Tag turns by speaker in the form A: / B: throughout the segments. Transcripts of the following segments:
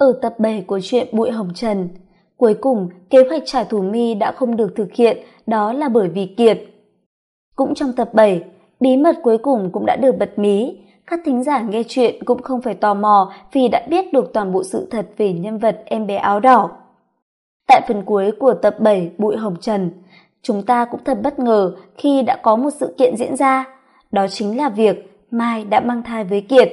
A: Ở tập 7 của truyện Bụi Hồng Trần, cuối cùng kế hoạch trả thù mi đã không được thực hiện, đó là bởi vì Kiệt. Cũng trong tập 7, bí mật cuối cùng cũng đã được bật mí, các thính giả nghe chuyện cũng không phải tò mò vì đã biết được toàn bộ sự thật về nhân vật em bé áo đỏ. Tại phần cuối của tập 7 Bụi Hồng Trần, chúng ta cũng thật bất ngờ khi đã có một sự kiện diễn ra, đó chính là việc Mai đã mang thai với Kiệt.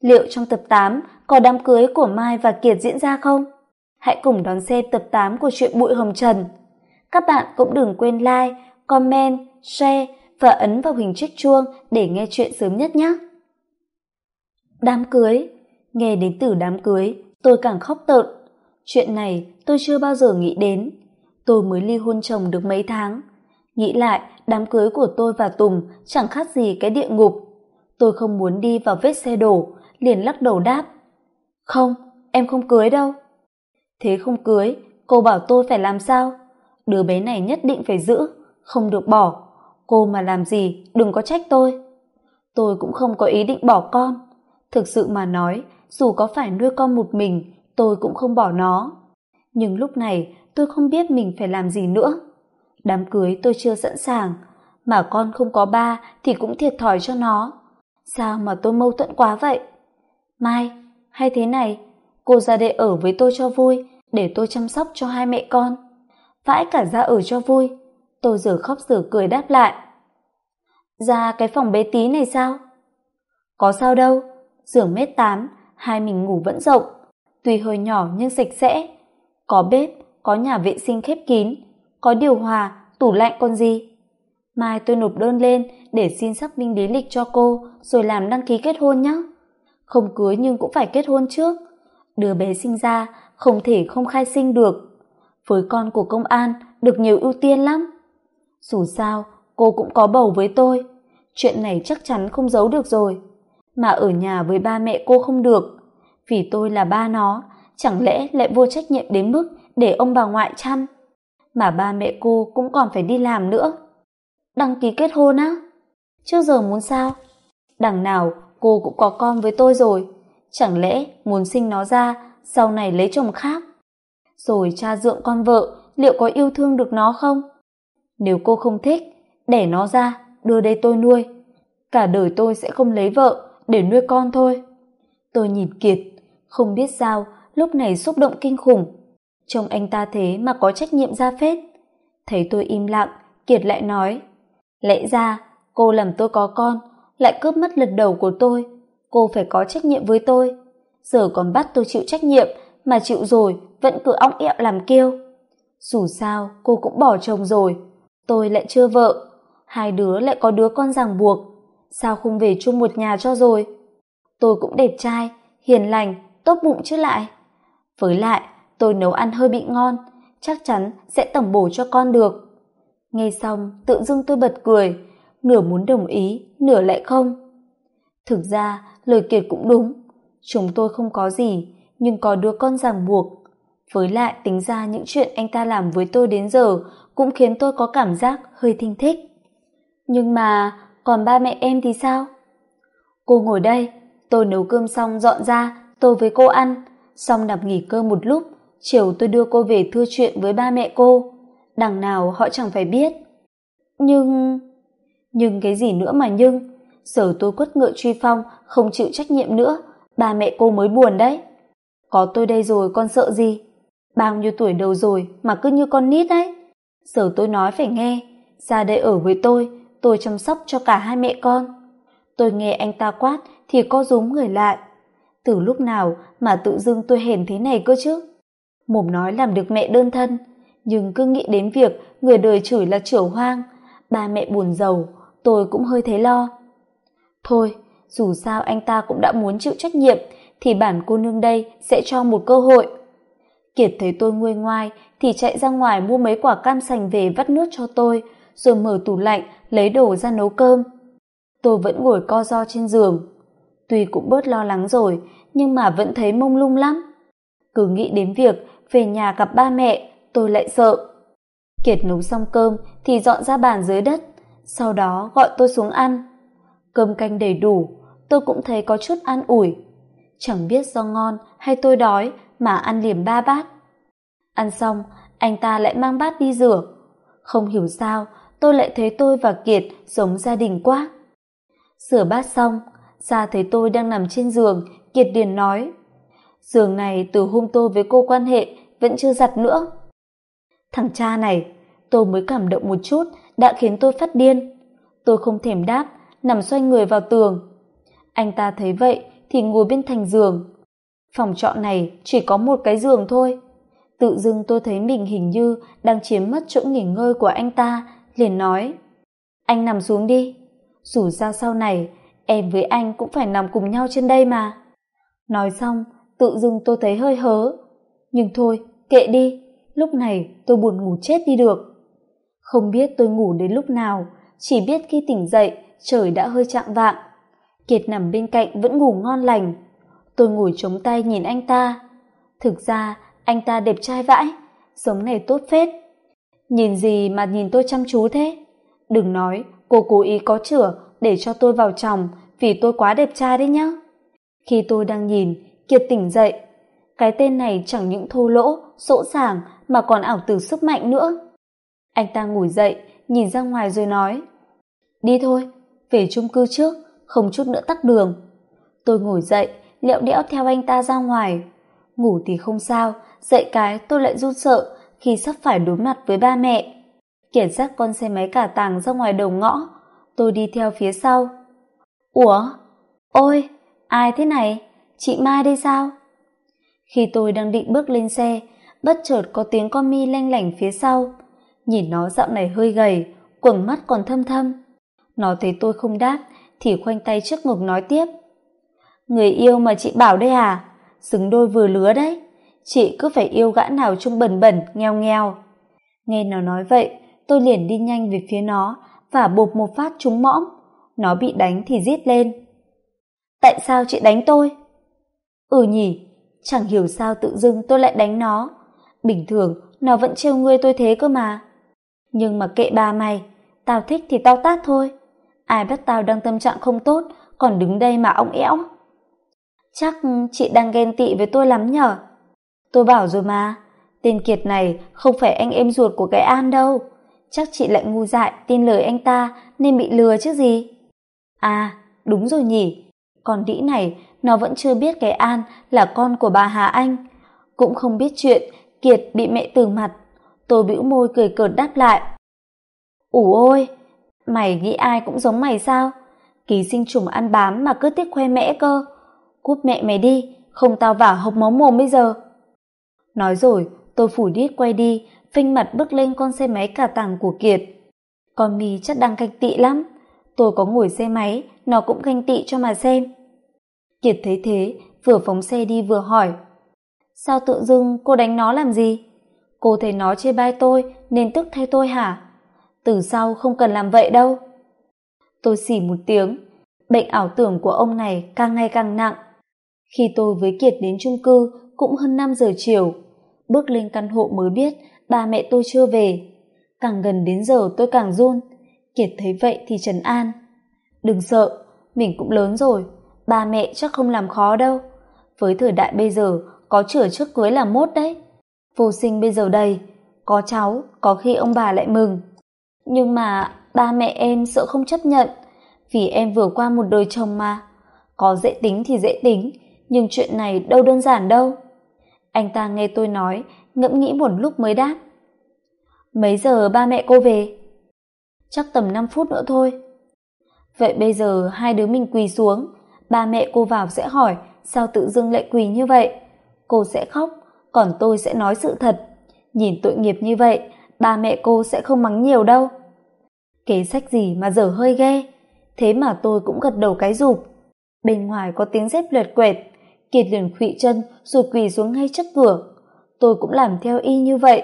A: Liệu trong tập 8 có đám cưới của Mai và Kiệt diễn ra không? Hãy cùng đón xem tập tám của chuyện Bụi Hồng Trần. Các bạn cũng đừng quên like, comment, share và ấn vào hình chiếc chuông để nghe chuyện sớm nhất nhé. Đám cưới Nghe đến từ đám cưới, tôi càng khóc tợn. Chuyện này tôi chưa bao giờ nghĩ đến. Tôi mới ly hôn chồng được mấy tháng. Nghĩ lại, đám cưới của tôi và Tùng chẳng khác gì cái địa ngục. Tôi không muốn đi vào vết xe đổ, liền lắc đầu đáp. Không, em không cưới đâu. Thế không cưới, cô bảo tôi phải làm sao? Đứa bé này nhất định phải giữ, không được bỏ. Cô mà làm gì, đừng có trách tôi. Tôi cũng không có ý định bỏ con. Thực sự mà nói, dù có phải nuôi con một mình, tôi cũng không bỏ nó. Nhưng lúc này tôi không biết mình phải làm gì nữa. Đám cưới tôi chưa sẵn sàng, mà con không có ba thì cũng thiệt thòi cho nó. Sao mà tôi mâu thuẫn quá vậy? Mai, hay thế này, cô ra đây ở với tôi cho vui, để tôi chăm sóc cho hai mẹ con. Vãi cả ra ở cho vui. Tôi giờ khóc giờ cười đáp lại. Ra cái phòng bé tí này sao? Có sao đâu, giường mét tám, hai mình ngủ vẫn rộng, tuy hơi nhỏ nhưng sạch sẽ. Có bếp, có nhà vệ sinh khép kín, có điều hòa, tủ lạnh còn gì. Mai tôi nộp đơn lên để xin xác minh lý lịch cho cô rồi làm đăng ký kết hôn nhé. Không cưới nhưng cũng phải kết hôn trước. Đứa bé sinh ra không thể không khai sinh được. Với con của công an được nhiều ưu tiên lắm. Dù sao, cô cũng có bầu với tôi. Chuyện này chắc chắn không giấu được rồi mà ở nhà với ba mẹ cô không được vì tôi là ba nó chẳng lẽ lại vô trách nhiệm đến mức để ông bà ngoại chăm mà ba mẹ cô cũng còn phải đi làm nữa đăng ký kết hôn á trước giờ muốn sao đằng nào cô cũng có con với tôi rồi. Chẳng lẽ muốn sinh nó ra, sau này lấy chồng khác? Rồi cha dượng con vợ, liệu có yêu thương được nó không? Nếu cô không thích, đẻ nó ra, đưa đây tôi nuôi. Cả đời tôi sẽ không lấy vợ, để nuôi con thôi. Tôi nhìn kiệt, không biết sao lúc này xúc động kinh khủng. Trông anh ta thế mà có trách nhiệm ra phết. Thấy tôi im lặng, kiệt lại nói, lẽ ra cô làm tôi có con lại cướp mất lần đầu của tôi. Cô phải có trách nhiệm với tôi. Giờ còn bắt tôi chịu trách nhiệm, mà chịu rồi vẫn cứ ong ẹo làm kêu. dù sao, cô cũng bỏ chồng rồi. Tôi lại chưa vợ. Hai đứa lại có đứa con ràng buộc. Sao không về chung một nhà cho rồi? Tôi cũng đẹp trai, hiền lành, tốt bụng chứ lại. Với lại, tôi nấu ăn hơi bị ngon, chắc chắn sẽ tẩm bổ cho con được. Nghe xong, tự dưng tôi bật cười nửa muốn đồng ý, nửa lại không. Thực ra, lời kiệt cũng đúng. Chúng tôi không có gì, nhưng có đứa con ràng buộc. Với lại tính ra những chuyện anh ta làm với tôi đến giờ cũng khiến tôi có cảm giác hơi thinh thích. Nhưng mà, còn ba mẹ em thì sao? Cô ngồi đây, tôi nấu cơm xong dọn ra, tôi với cô ăn. Xong nằm nghỉ cơm một lúc, chiều tôi đưa cô về thưa chuyện với ba mẹ cô. Đằng nào họ chẳng phải biết. Nhưng nhưng cái gì nữa mà nhưng? Giờ tôi quất ngựa truy phong, không chịu trách nhiệm nữa. Ba mẹ cô mới buồn đấy. Có tôi đây rồi, con sợ gì? Bao nhiêu tuổi đầu rồi mà cứ như con nít đấy. Giờ tôi nói phải nghe. Ra đây ở với tôi tôi chăm sóc cho cả hai mẹ con. Tôi nghe anh ta quát thì co rúm người lại. Từ lúc nào mà tự dưng tôi hèn thế này cơ chứ? Mồm nói làm được mẹ đơn thân. Nhưng cứ nghĩ đến việc người đời chửi là chửa hoang. Ba mẹ buồn giàu tôi cũng hơi thấy lo. Thôi, dù sao anh ta cũng đã muốn chịu trách nhiệm, thì bản cô nương đây sẽ cho một cơ hội. Kiệt thấy tôi nguôi ngoai, thì chạy ra ngoài mua mấy quả cam sành về vắt nước cho tôi, rồi mở tủ lạnh, lấy đồ ra nấu cơm. Tôi vẫn ngồi co ro trên giường. Tuy cũng bớt lo lắng rồi, nhưng mà vẫn thấy mông lung lắm. Cứ nghĩ đến việc về nhà gặp ba mẹ, tôi lại sợ. Kiệt nấu xong cơm thì dọn ra bàn dưới đất sau đó gọi tôi xuống ăn. Cơm canh đầy đủ, tôi cũng thấy có chút an ủi. Chẳng biết do ngon hay tôi đói mà ăn liềm ba bát. Ăn xong, anh ta lại mang bát đi rửa. Không hiểu sao, tôi lại thấy tôi và kiệt giống gia đình quá. Rửa bát xong, ra thấy tôi đang nằm trên giường, kiệt điền nói, giường này từ hôm tôi với cô quan hệ vẫn chưa giặt nữa. Thằng cha này, tôi mới cảm động một chút đã khiến tôi phát điên. Tôi không thèm đáp, nằm xoay người vào tường. Anh ta thấy vậy thì ngồi bên thành giường. Phòng trọ này chỉ có một cái giường thôi. Tự dưng tôi thấy mình hình như đang chiếm mất chỗ nghỉ ngơi của anh ta, liền nói, anh nằm xuống đi. Dù sao sau này, em với anh cũng phải nằm cùng nhau trên đây mà. Nói xong, tự dưng tôi thấy hơi hớ. Nhưng thôi, kệ đi. Lúc này tôi buồn ngủ chết đi được không biết tôi ngủ đến lúc nào, chỉ biết khi tỉnh dậy, trời đã hơi chạng vạng. Kiệt nằm bên cạnh vẫn ngủ ngon lành. Tôi ngồi chống tay nhìn anh ta. Thực ra, anh ta đẹp trai vãi, sống này tốt phết. Nhìn gì mà nhìn tôi chăm chú thế? Đừng nói cô cố ý có chửa để cho tôi vào chồng vì tôi quá đẹp trai đấy nhá. Khi tôi đang nhìn, kiệt tỉnh dậy. Cái tên này chẳng những thô lỗ, sỗ sàng mà còn ảo tưởng sức mạnh nữa anh ta ngồi dậy, nhìn ra ngoài rồi nói, đi thôi, về chung cư trước, không chút nữa tắc đường. Tôi ngồi dậy, lẹo đẽo theo anh ta ra ngoài. Ngủ thì không sao, dậy cái tôi lại run sợ khi sắp phải đối mặt với ba mẹ. Kiểm soát con xe máy cả tàng ra ngoài đầu ngõ, tôi đi theo phía sau. Ủa? Ôi, ai thế này? Chị mai đây sao? Khi tôi đang định bước lên xe, bất chợt có tiếng con mi lanh lảnh phía sau nhìn nó dạo này hơi gầy, quầng mắt còn thâm thâm. Nó thấy tôi không đáp, thì khoanh tay trước ngực nói tiếp. Người yêu mà chị bảo đây à? Xứng đôi vừa lứa đấy. Chị cứ phải yêu gã nào trông bẩn bẩn, nghèo nghèo. Nghe nó nói vậy, tôi liền đi nhanh về phía nó và bột một phát trúng mõm. Nó bị đánh thì rít lên. Tại sao chị đánh tôi? Ừ nhỉ, chẳng hiểu sao tự dưng tôi lại đánh nó. Bình thường, nó vẫn trêu ngươi tôi thế cơ mà nhưng mà kệ ba mày, tao thích thì tao tát thôi. Ai bắt tao đang tâm trạng không tốt, còn đứng đây mà ong ẽo chắc chị đang ghen tị với tôi lắm nhở? Tôi bảo rồi mà, tên kiệt này không phải anh em ruột của cái an đâu. Chắc chị lại ngu dại, tin lời anh ta nên bị lừa chứ gì? À đúng rồi nhỉ. Còn đĩ này, nó vẫn chưa biết cái an là con của bà hà anh. Cũng không biết chuyện kiệt bị mẹ từ mặt tôi bĩu môi cười cợt đáp lại. Ủ ôi, mày nghĩ ai cũng giống mày sao? Ký sinh trùng ăn bám mà cứ tiếc khoe mẽ cơ. Cút mẹ mày đi, không tao vả hộc máu mồm bây giờ. Nói rồi, tôi phủ đít quay đi phinh mặt bước lên con xe máy cả tàng của kiệt. Con mi chắc đang ganh tị lắm. Tôi có ngồi xe máy, nó cũng ganh tị cho mà xem. Kiệt thấy thế, vừa phóng xe đi vừa hỏi. Sao tự dưng cô đánh nó làm gì? Cô thấy nó chê bai tôi, nên tức thay tôi hả? Từ sau không cần làm vậy đâu. Tôi xỉ một tiếng. Bệnh ảo tưởng của ông này càng ngày càng nặng. Khi tôi với kiệt đến chung cư, cũng hơn năm giờ chiều. Bước lên căn hộ mới biết ba mẹ tôi chưa về. Càng gần đến giờ tôi càng run. Kiệt thấy vậy thì trấn an. Đừng sợ, mình cũng lớn rồi. Ba mẹ chắc không làm khó đâu. Với thời đại bây giờ, có chửa trước cưới là mốt đấy vô sinh bây giờ đây, có cháu, có khi ông bà lại mừng. Nhưng mà ba mẹ em sợ không chấp nhận, vì em vừa qua một đời chồng mà. Có dễ tính thì dễ tính, nhưng chuyện này đâu đơn giản đâu. Anh ta nghe tôi nói, ngẫm nghĩ một lúc mới đáp. Mấy giờ ba mẹ cô về? Chắc tầm năm phút nữa thôi. Vậy bây giờ hai đứa mình quỳ xuống, ba mẹ cô vào sẽ hỏi sao tự dưng lại quỳ như vậy. Cô sẽ khóc còn tôi sẽ nói sự thật. Nhìn tội nghiệp như vậy, ba mẹ cô sẽ không mắng nhiều đâu. Kế sách gì mà dở hơi ghê? Thế mà tôi cũng gật đầu cái rụp. Bên ngoài có tiếng dép lượt quẹt kiệt liền khuỵ chân rồi quỳ xuống ngay trước cửa. Tôi cũng làm theo y như vậy.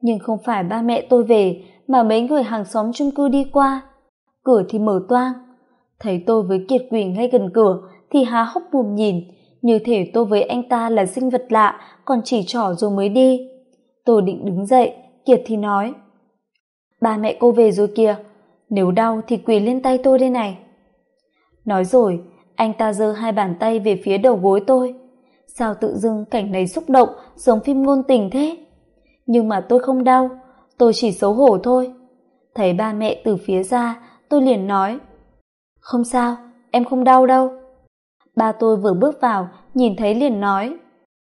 A: Nhưng không phải ba mẹ tôi về, mà mấy người hàng xóm chung cư đi qua. Cửa thì mở toang. Thấy tôi với kiệt quỳ ngay gần cửa thì há hốc mồm nhìn như thể tôi với anh ta là sinh vật lạ, còn chỉ trỏ rồi mới đi. Tôi định đứng dậy, kiệt thì nói, ba mẹ cô về rồi kìa, nếu đau thì quỳ lên tay tôi đây này. Nói rồi, anh ta giơ hai bàn tay về phía đầu gối tôi. Sao tự dưng cảnh này xúc động, giống phim ngôn tình thế? Nhưng mà tôi không đau, tôi chỉ xấu hổ thôi. Thấy ba mẹ từ phía ra, tôi liền nói, không sao, em không đau đâu ba tôi vừa bước vào, nhìn thấy liền nói,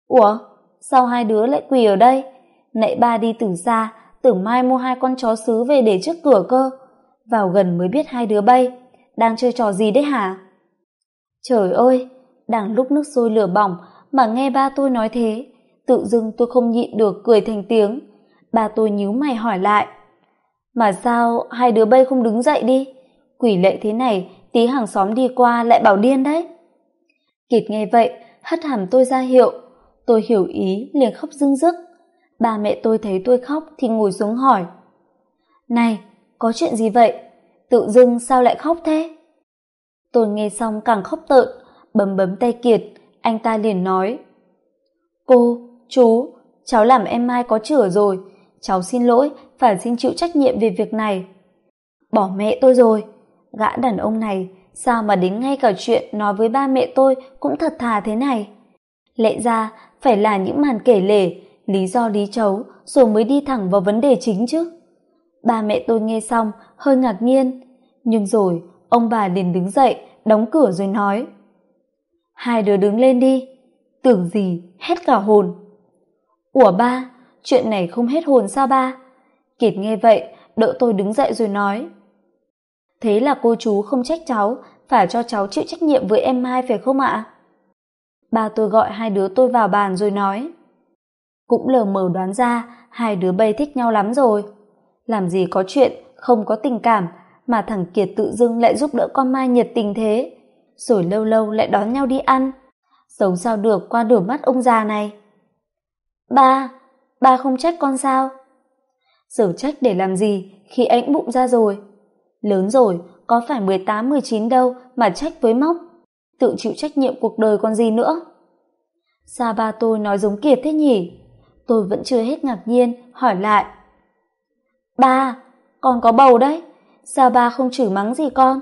A: ủa, sao hai đứa lại quỳ ở đây? Nãy ba đi từ xa, tưởng mai mua hai con chó sứ về để trước cửa cơ. Vào gần mới biết hai đứa bay, đang chơi trò gì đấy hả? Trời ơi, đang lúc nước sôi lửa bỏng mà nghe ba tôi nói thế, tự dưng tôi không nhịn được cười thành tiếng. Ba tôi nhíu mày hỏi lại, mà sao hai đứa bay không đứng dậy đi? Quỷ lệ thế này, tí hàng xóm đi qua lại bảo điên đấy kiệt nghe vậy hất hàm tôi ra hiệu. Tôi hiểu ý, liền khóc dưng dứt ba mẹ tôi thấy tôi khóc thì ngồi xuống hỏi. Này, có chuyện gì vậy? Tự dưng sao lại khóc thế? Tôi nghe xong càng khóc tợn, bấm bấm tay kiệt, anh ta liền nói. Cô, chú, cháu làm em mai có chửa rồi. Cháu xin lỗi, phải xin chịu trách nhiệm về việc này. Bỏ mẹ tôi rồi. Gã đàn ông này sao mà đến ngay cả chuyện nói với ba mẹ tôi cũng thật thà thế này? Lẽ ra phải là những màn kể lể, lý do lý chấu, rồi mới đi thẳng vào vấn đề chính chứ. Ba mẹ tôi nghe xong hơi ngạc nhiên. Nhưng rồi, ông bà liền đứng dậy, đóng cửa rồi nói. Hai đứa đứng lên đi. Tưởng gì hết cả hồn. Ủa ba, chuyện này không hết hồn sao ba? Kiệt nghe vậy, đỡ tôi đứng dậy rồi nói thế là cô chú không trách cháu, phải cho cháu chịu trách nhiệm với em hai phải không ạ? Ba tôi gọi hai đứa tôi vào bàn rồi nói. Cũng lờ mờ đoán ra, hai đứa bay thích nhau lắm rồi. Làm gì có chuyện, không có tình cảm, mà thằng kiệt tự dưng lại giúp đỡ con mai nhiệt tình thế. Rồi lâu lâu lại đón nhau đi ăn. Sống sao được qua đôi mắt ông già này. Ba ba không trách con sao? Giờ trách để làm gì, khi ánh bụng ra rồi lớn rồi, có phải mười tám, mười chín đâu mà trách với móc. Tự chịu trách nhiệm cuộc đời còn gì nữa. Sa ba tôi nói giống kiệt thế nhỉ? Tôi vẫn chưa hết ngạc nhiên, hỏi lại. Ba, con có bầu đấy. Sao ba không chửi mắng gì con.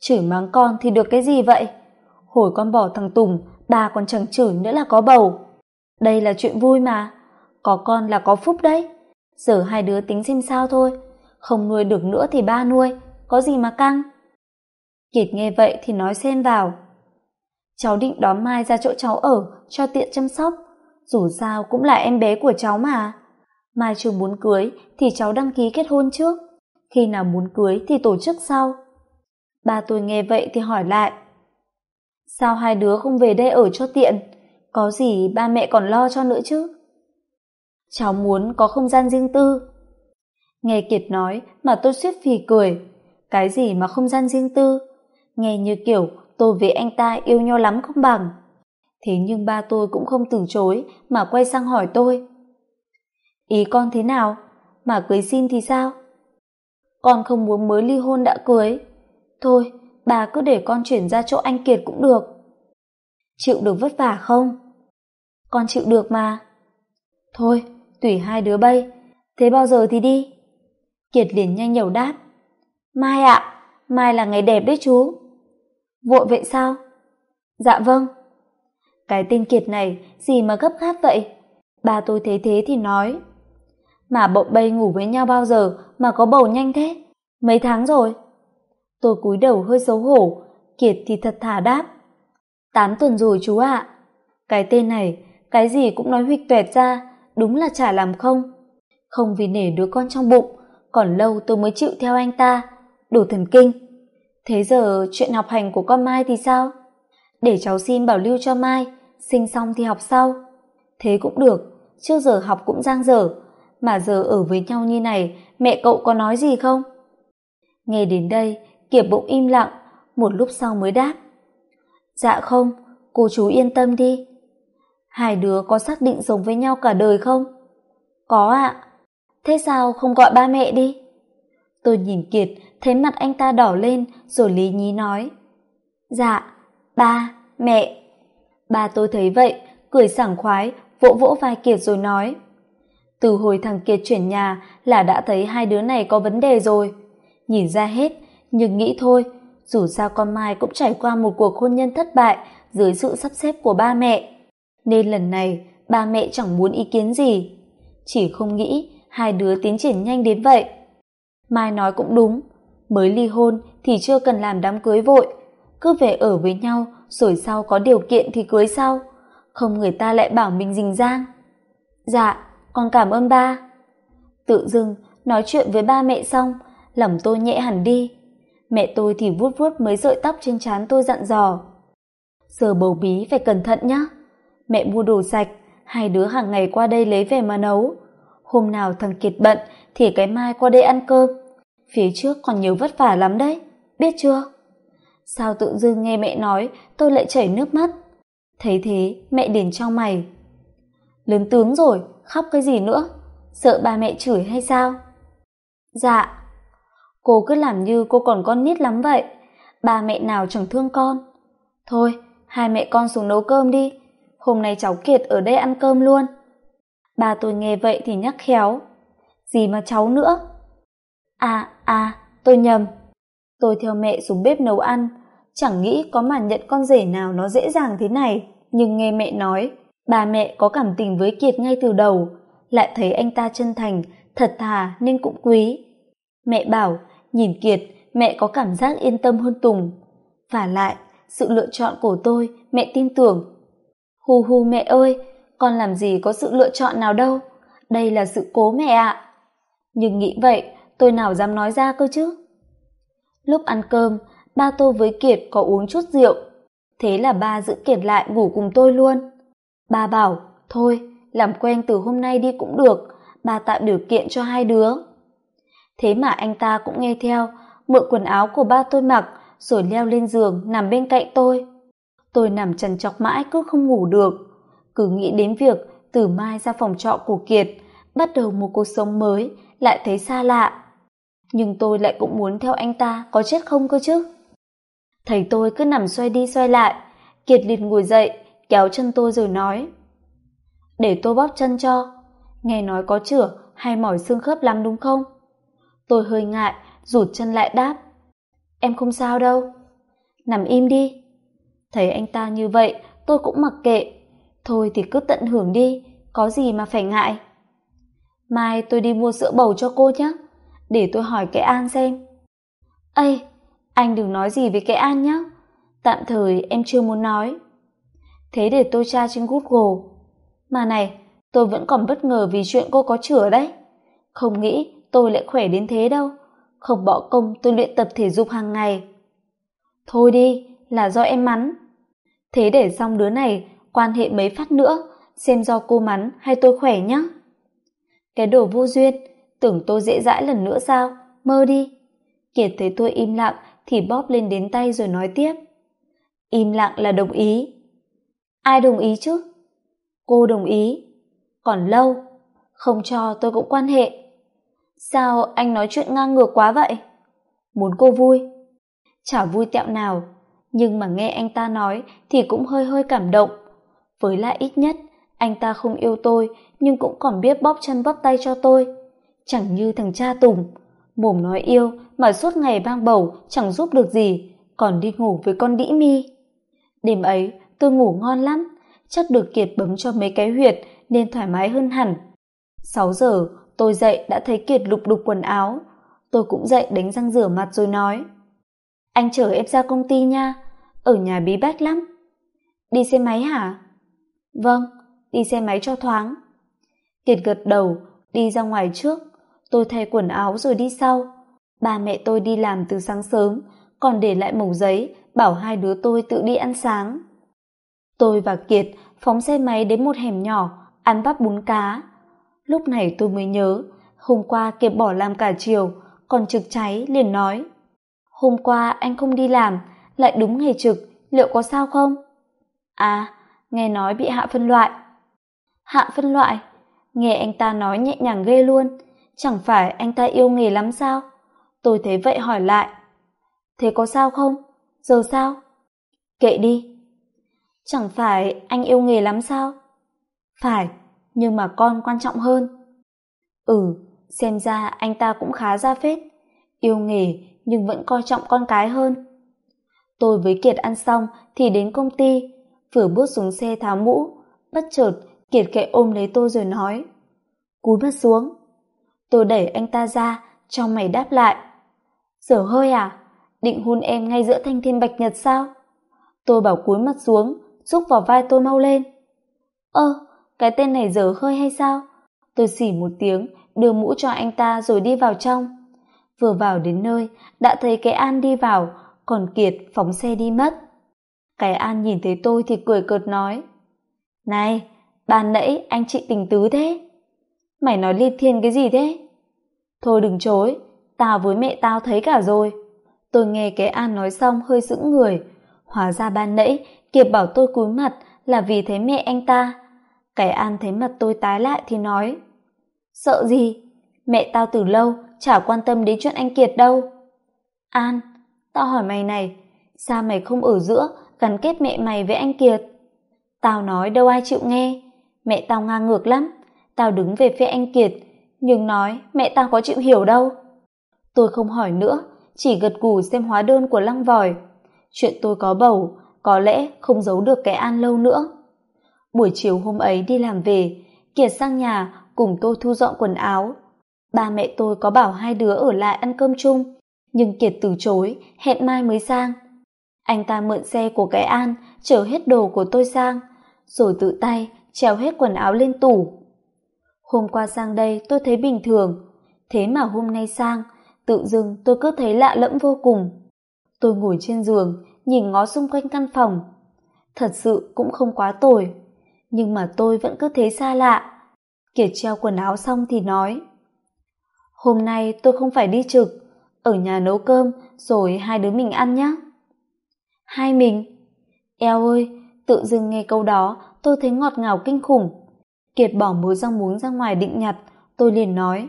A: Chửi mắng con thì được cái gì vậy? Hồi con bỏ thằng tùng, ba còn chẳng chửi nữa là có bầu. Đây là chuyện vui mà. Có con là có phúc đấy. Giờ hai đứa tính xem sao thôi không nuôi được nữa thì ba nuôi, có gì mà căng? Kiệt nghe vậy thì nói xen vào. Cháu định đón mai ra chỗ cháu ở, cho tiện chăm sóc. Dù sao cũng là em bé của cháu mà. Mai chưa muốn cưới thì cháu đăng ký kết hôn trước. Khi nào muốn cưới thì tổ chức sau. Ba tôi nghe vậy thì hỏi lại. Sao hai đứa không về đây ở cho tiện? Có gì ba mẹ còn lo cho nữa chứ? Cháu muốn có không gian riêng tư nghe kiệt nói mà tôi suýt phì cười. Cái gì mà không gian riêng tư? Nghe như kiểu tôi với anh ta yêu nhau lắm không bằng. Thế nhưng ba tôi cũng không từ chối mà quay sang hỏi tôi. Ý con thế nào? Mà cưới xin thì sao? Con không muốn mới ly hôn đã cưới. Thôi bà cứ để con chuyển ra chỗ anh kiệt cũng được. Chịu được vất vả không? Con chịu được mà. Thôi, tùy hai đứa bay. Thế bao giờ thì đi? Kiệt liền nhanh nhẩu đáp. Mai ạ, mai là ngày đẹp đấy chú. Vội vậy sao? Dạ vâng. Cái tên kiệt này gì mà gấp gáp vậy? Bà tôi thấy thế thì nói. Mà bọn bay ngủ với nhau bao giờ mà có bầu nhanh thế? Mấy tháng rồi? Tôi cúi đầu hơi xấu hổ, kiệt thì thật thà đáp. Tám tuần rồi chú ạ. Cái tên này, cái gì cũng nói huỵch toẹt ra, đúng là chả làm không. Không vì nể đứa con trong bụng còn lâu tôi mới chịu theo anh ta. Đủ thần kinh. Thế giờ chuyện học hành của con mai thì sao? Để cháu xin bảo lưu cho mai, sinh xong thì học sau. Thế cũng được, trước giờ học cũng giang dở. Mà giờ ở với nhau như này, mẹ cậu có nói gì không? Nghe đến đây, kiệp bụng im lặng, một lúc sau mới đáp. Dạ không, cô chú yên tâm đi. Hai đứa có xác định sống với nhau cả đời không? Có ạ thế sao không gọi ba mẹ đi? Tôi nhìn kiệt, thấy mặt anh ta đỏ lên, rồi lý nhí nói. Dạ ba, mẹ. Ba tôi thấy vậy, cười sảng khoái, vỗ vỗ vai kiệt rồi nói. Từ hồi thằng kiệt chuyển nhà là đã thấy hai đứa này có vấn đề rồi. Nhìn ra hết, nhưng nghĩ thôi, dù sao con mai cũng trải qua một cuộc hôn nhân thất bại dưới sự sắp xếp của ba mẹ. Nên lần này, ba mẹ chẳng muốn ý kiến gì. Chỉ không nghĩ hai đứa tiến triển nhanh đến vậy. Mai nói cũng đúng. Mới ly hôn thì chưa cần làm đám cưới vội. Cứ về ở với nhau, rồi sau có điều kiện thì cưới sau. Không người ta lại bảo mình rình rang. Dạ con cảm ơn ba. Tự dưng, nói chuyện với ba mẹ xong, lòng tôi nhẹ hẳn đi. Mẹ tôi thì vuốt vuốt mấy sợi tóc trên trán tôi dặn dò. Giờ bầu bí phải cẩn thận nhá. Mẹ mua đồ sạch, hai đứa hàng ngày qua đây lấy về mà nấu hôm nào thằng kiệt bận thì cái mai qua đây ăn cơm. Phía trước còn nhiều vất vả lắm đấy, biết chưa? Sao tự dưng nghe mẹ nói tôi lại chảy nước mắt? Thấy thế, mẹ liền cho mày. Lớn tướng rồi, khóc cái gì nữa? Sợ ba mẹ chửi hay sao? Dạ. Cô cứ làm như cô còn con nít lắm vậy. Ba mẹ nào chẳng thương con. Thôi, hai mẹ con xuống nấu cơm đi. Hôm nay cháu kiệt ở đây ăn cơm luôn bà tôi nghe vậy thì nhắc khéo. Gì mà cháu nữa? À à tôi nhầm. Tôi theo mẹ xuống bếp nấu ăn. Chẳng nghĩ có mà nhận con rể nào nó dễ dàng thế này. Nhưng nghe mẹ nói, bà mẹ có cảm tình với kiệt ngay từ đầu. Lại thấy anh ta chân thành, thật thà nên cũng quý. Mẹ bảo, nhìn kiệt, mẹ có cảm giác yên tâm hơn tùng. Và lại, sự lựa chọn của tôi, mẹ tin tưởng. Hù hù mẹ ơi con làm gì có sự lựa chọn nào đâu. Đây là sự cố mẹ ạ. Nhưng nghĩ vậy, tôi nào dám nói ra cơ chứ? Lúc ăn cơm, ba tôi với kiệt có uống chút rượu. Thế là ba giữ kiệt lại ngủ cùng tôi luôn. Ba bảo, thôi, làm quen từ hôm nay đi cũng được, ba tạo điều kiện cho hai đứa. Thế mà anh ta cũng nghe theo, mượn quần áo của ba tôi mặc, rồi leo lên giường nằm bên cạnh tôi. Tôi nằm trằn trọc mãi cứ không ngủ được cứ nghĩ đến việc từ mai ra phòng trọ của kiệt, bắt đầu một cuộc sống mới, lại thấy xa lạ. Nhưng tôi lại cũng muốn theo anh ta có chết không cơ chứ? Thấy tôi cứ nằm xoay đi xoay lại, kiệt liền ngồi dậy, kéo chân tôi rồi nói. Để tôi bóp chân cho, nghe nói có chửa hay mỏi xương khớp lắm đúng không? Tôi hơi ngại, rụt chân lại đáp. Em không sao đâu. Nằm im đi. Thấy anh ta như vậy, tôi cũng mặc kệ thôi thì cứ tận hưởng đi, có gì mà phải ngại. Mai tôi đi mua sữa bầu cho cô nhé, để tôi hỏi cái an xem. Ây anh đừng nói gì với cái an nhé tạm thời em chưa muốn nói. Thế để tôi tra trên google. Mà này, tôi vẫn còn bất ngờ vì chuyện cô có chửa đấy. Không nghĩ tôi lại khỏe đến thế đâu, không bỏ công tôi luyện tập thể dục hàng ngày. Thôi đi, là do em mắn. Thế để xong đứa này quan hệ mấy phát nữa, xem do cô mắn hay tôi khỏe nhá. Cái đồ vô duyên, tưởng tôi dễ dãi lần nữa sao? Mơ đi. Kiệt thấy tôi im lặng thì bóp lên đến tay rồi nói tiếp. Im lặng là đồng ý. Ai đồng ý chứ? Cô đồng ý. Còn lâu? Không cho tôi cũng quan hệ. Sao anh nói chuyện ngang ngược quá vậy? Muốn cô vui? Chả vui tẹo nào. Nhưng mà nghe anh ta nói thì cũng hơi hơi cảm động với lại ít nhất, anh ta không yêu tôi, nhưng cũng còn biết bóp chân bóp tay cho tôi. Chẳng như thằng cha tùng. Mồm nói yêu mà suốt ngày bang bầu, chẳng giúp được gì, còn đi ngủ với con đĩ mi. Đêm ấy, tôi ngủ ngon lắm, chắc được kiệt bấm cho mấy cái huyệt nên thoải mái hơn hẳn. Sáu giờ, tôi dậy đã thấy kiệt lục đục quần áo. Tôi cũng dậy đánh răng rửa mặt rồi nói, anh chở em ra công ty nha, ở nhà bí bách lắm. Đi xe máy hả? Vâng đi xe máy cho thoáng. Kiệt gật đầu, đi ra ngoài trước. Tôi thay quần áo rồi đi sau. Ba mẹ tôi đi làm từ sáng sớm, còn để lại mẩu giấy, bảo hai đứa tôi tự đi ăn sáng. Tôi và kiệt phóng xe máy đến một hẻm nhỏ, ăn bắp bún cá. Lúc này tôi mới nhớ, hôm qua kiệt bỏ làm cả chiều, còn trực cháy liền nói, hôm qua anh không đi làm, lại đúng ngày trực, liệu có sao không? À nghe nói bị hạ phân loại. Hạ phân loại? Nghe anh ta nói nhẹ nhàng ghê luôn. Chẳng phải anh ta yêu nghề lắm sao? Tôi thấy vậy hỏi lại. Thế có sao không? Giờ sao? Kệ đi. Chẳng phải anh yêu nghề lắm sao? Phải, nhưng mà con quan trọng hơn. Ừ xem ra anh ta cũng khá ra phết. Yêu nghề nhưng vẫn coi trọng con cái hơn. Tôi với kiệt ăn xong thì đến công ty vừa bước xuống xe tháo mũ, bất chợt kiệt kệ ôm lấy tôi rồi nói, cúi mắt xuống. Tôi đẩy anh ta ra, trong mày đáp lại, dở hơi à định hôn em ngay giữa thanh thiên bạch nhật sao? Tôi bảo cúi mặt xuống, rúc vào vai tôi mau lên, ơ, cái tên này dở hơi hay sao? Tôi xỉ một tiếng, đưa mũ cho anh ta rồi đi vào trong. Vừa vào đến nơi, đã thấy cái an đi vào, còn kiệt phóng xe đi mất cái an nhìn thấy tôi thì cười cợt nói. Này, ban nãy anh chị tình tứ thế. Mày nói liên thiên cái gì thế? Thôi đừng chối tao với mẹ tao thấy cả rồi. Tôi nghe cái an nói xong hơi sững người. Hóa ra ban nãy kiệt bảo tôi cúi mặt là vì thấy mẹ anh ta. Cái an thấy mặt tôi tái lại thì nói. Sợ gì? Mẹ tao từ lâu chả quan tâm đến chuyện anh kiệt đâu. An, tao hỏi mày này, sao mày không ở giữa gắn kết mẹ mày với anh kiệt. Tao nói đâu ai chịu nghe. Mẹ tao ngang ngược lắm. Tao đứng về phía anh kiệt, nhưng nói mẹ tao có chịu hiểu đâu. Tôi không hỏi nữa, chỉ gật gù xem hóa đơn của lăng vòi. Chuyện tôi có bầu, có lẽ không giấu được cái an lâu nữa. Buổi chiều hôm ấy đi làm về, kiệt sang nhà cùng tôi thu dọn quần áo. Ba mẹ tôi có bảo hai đứa ở lại ăn cơm chung, nhưng kiệt từ chối, hẹn mai mới sang anh ta mượn xe của cái an, chở hết đồ của tôi sang, rồi tự tay treo hết quần áo lên tủ. Hôm qua sang đây tôi thấy bình thường, thế mà hôm nay sang, tự dưng tôi cứ thấy lạ lẫm vô cùng. Tôi ngồi trên giường, nhìn ngó xung quanh căn phòng. Thật sự cũng không quá tồi, nhưng mà tôi vẫn cứ thấy xa lạ. Kiệt treo quần áo xong thì nói, hôm nay tôi không phải đi trực, ở nhà nấu cơm, rồi hai đứa mình ăn nhé hai mình. Eo ơi, tự dưng nghe câu đó, tôi thấy ngọt ngào kinh khủng. Kiệt bỏ mớ rau muống ra ngoài định nhặt, tôi liền nói.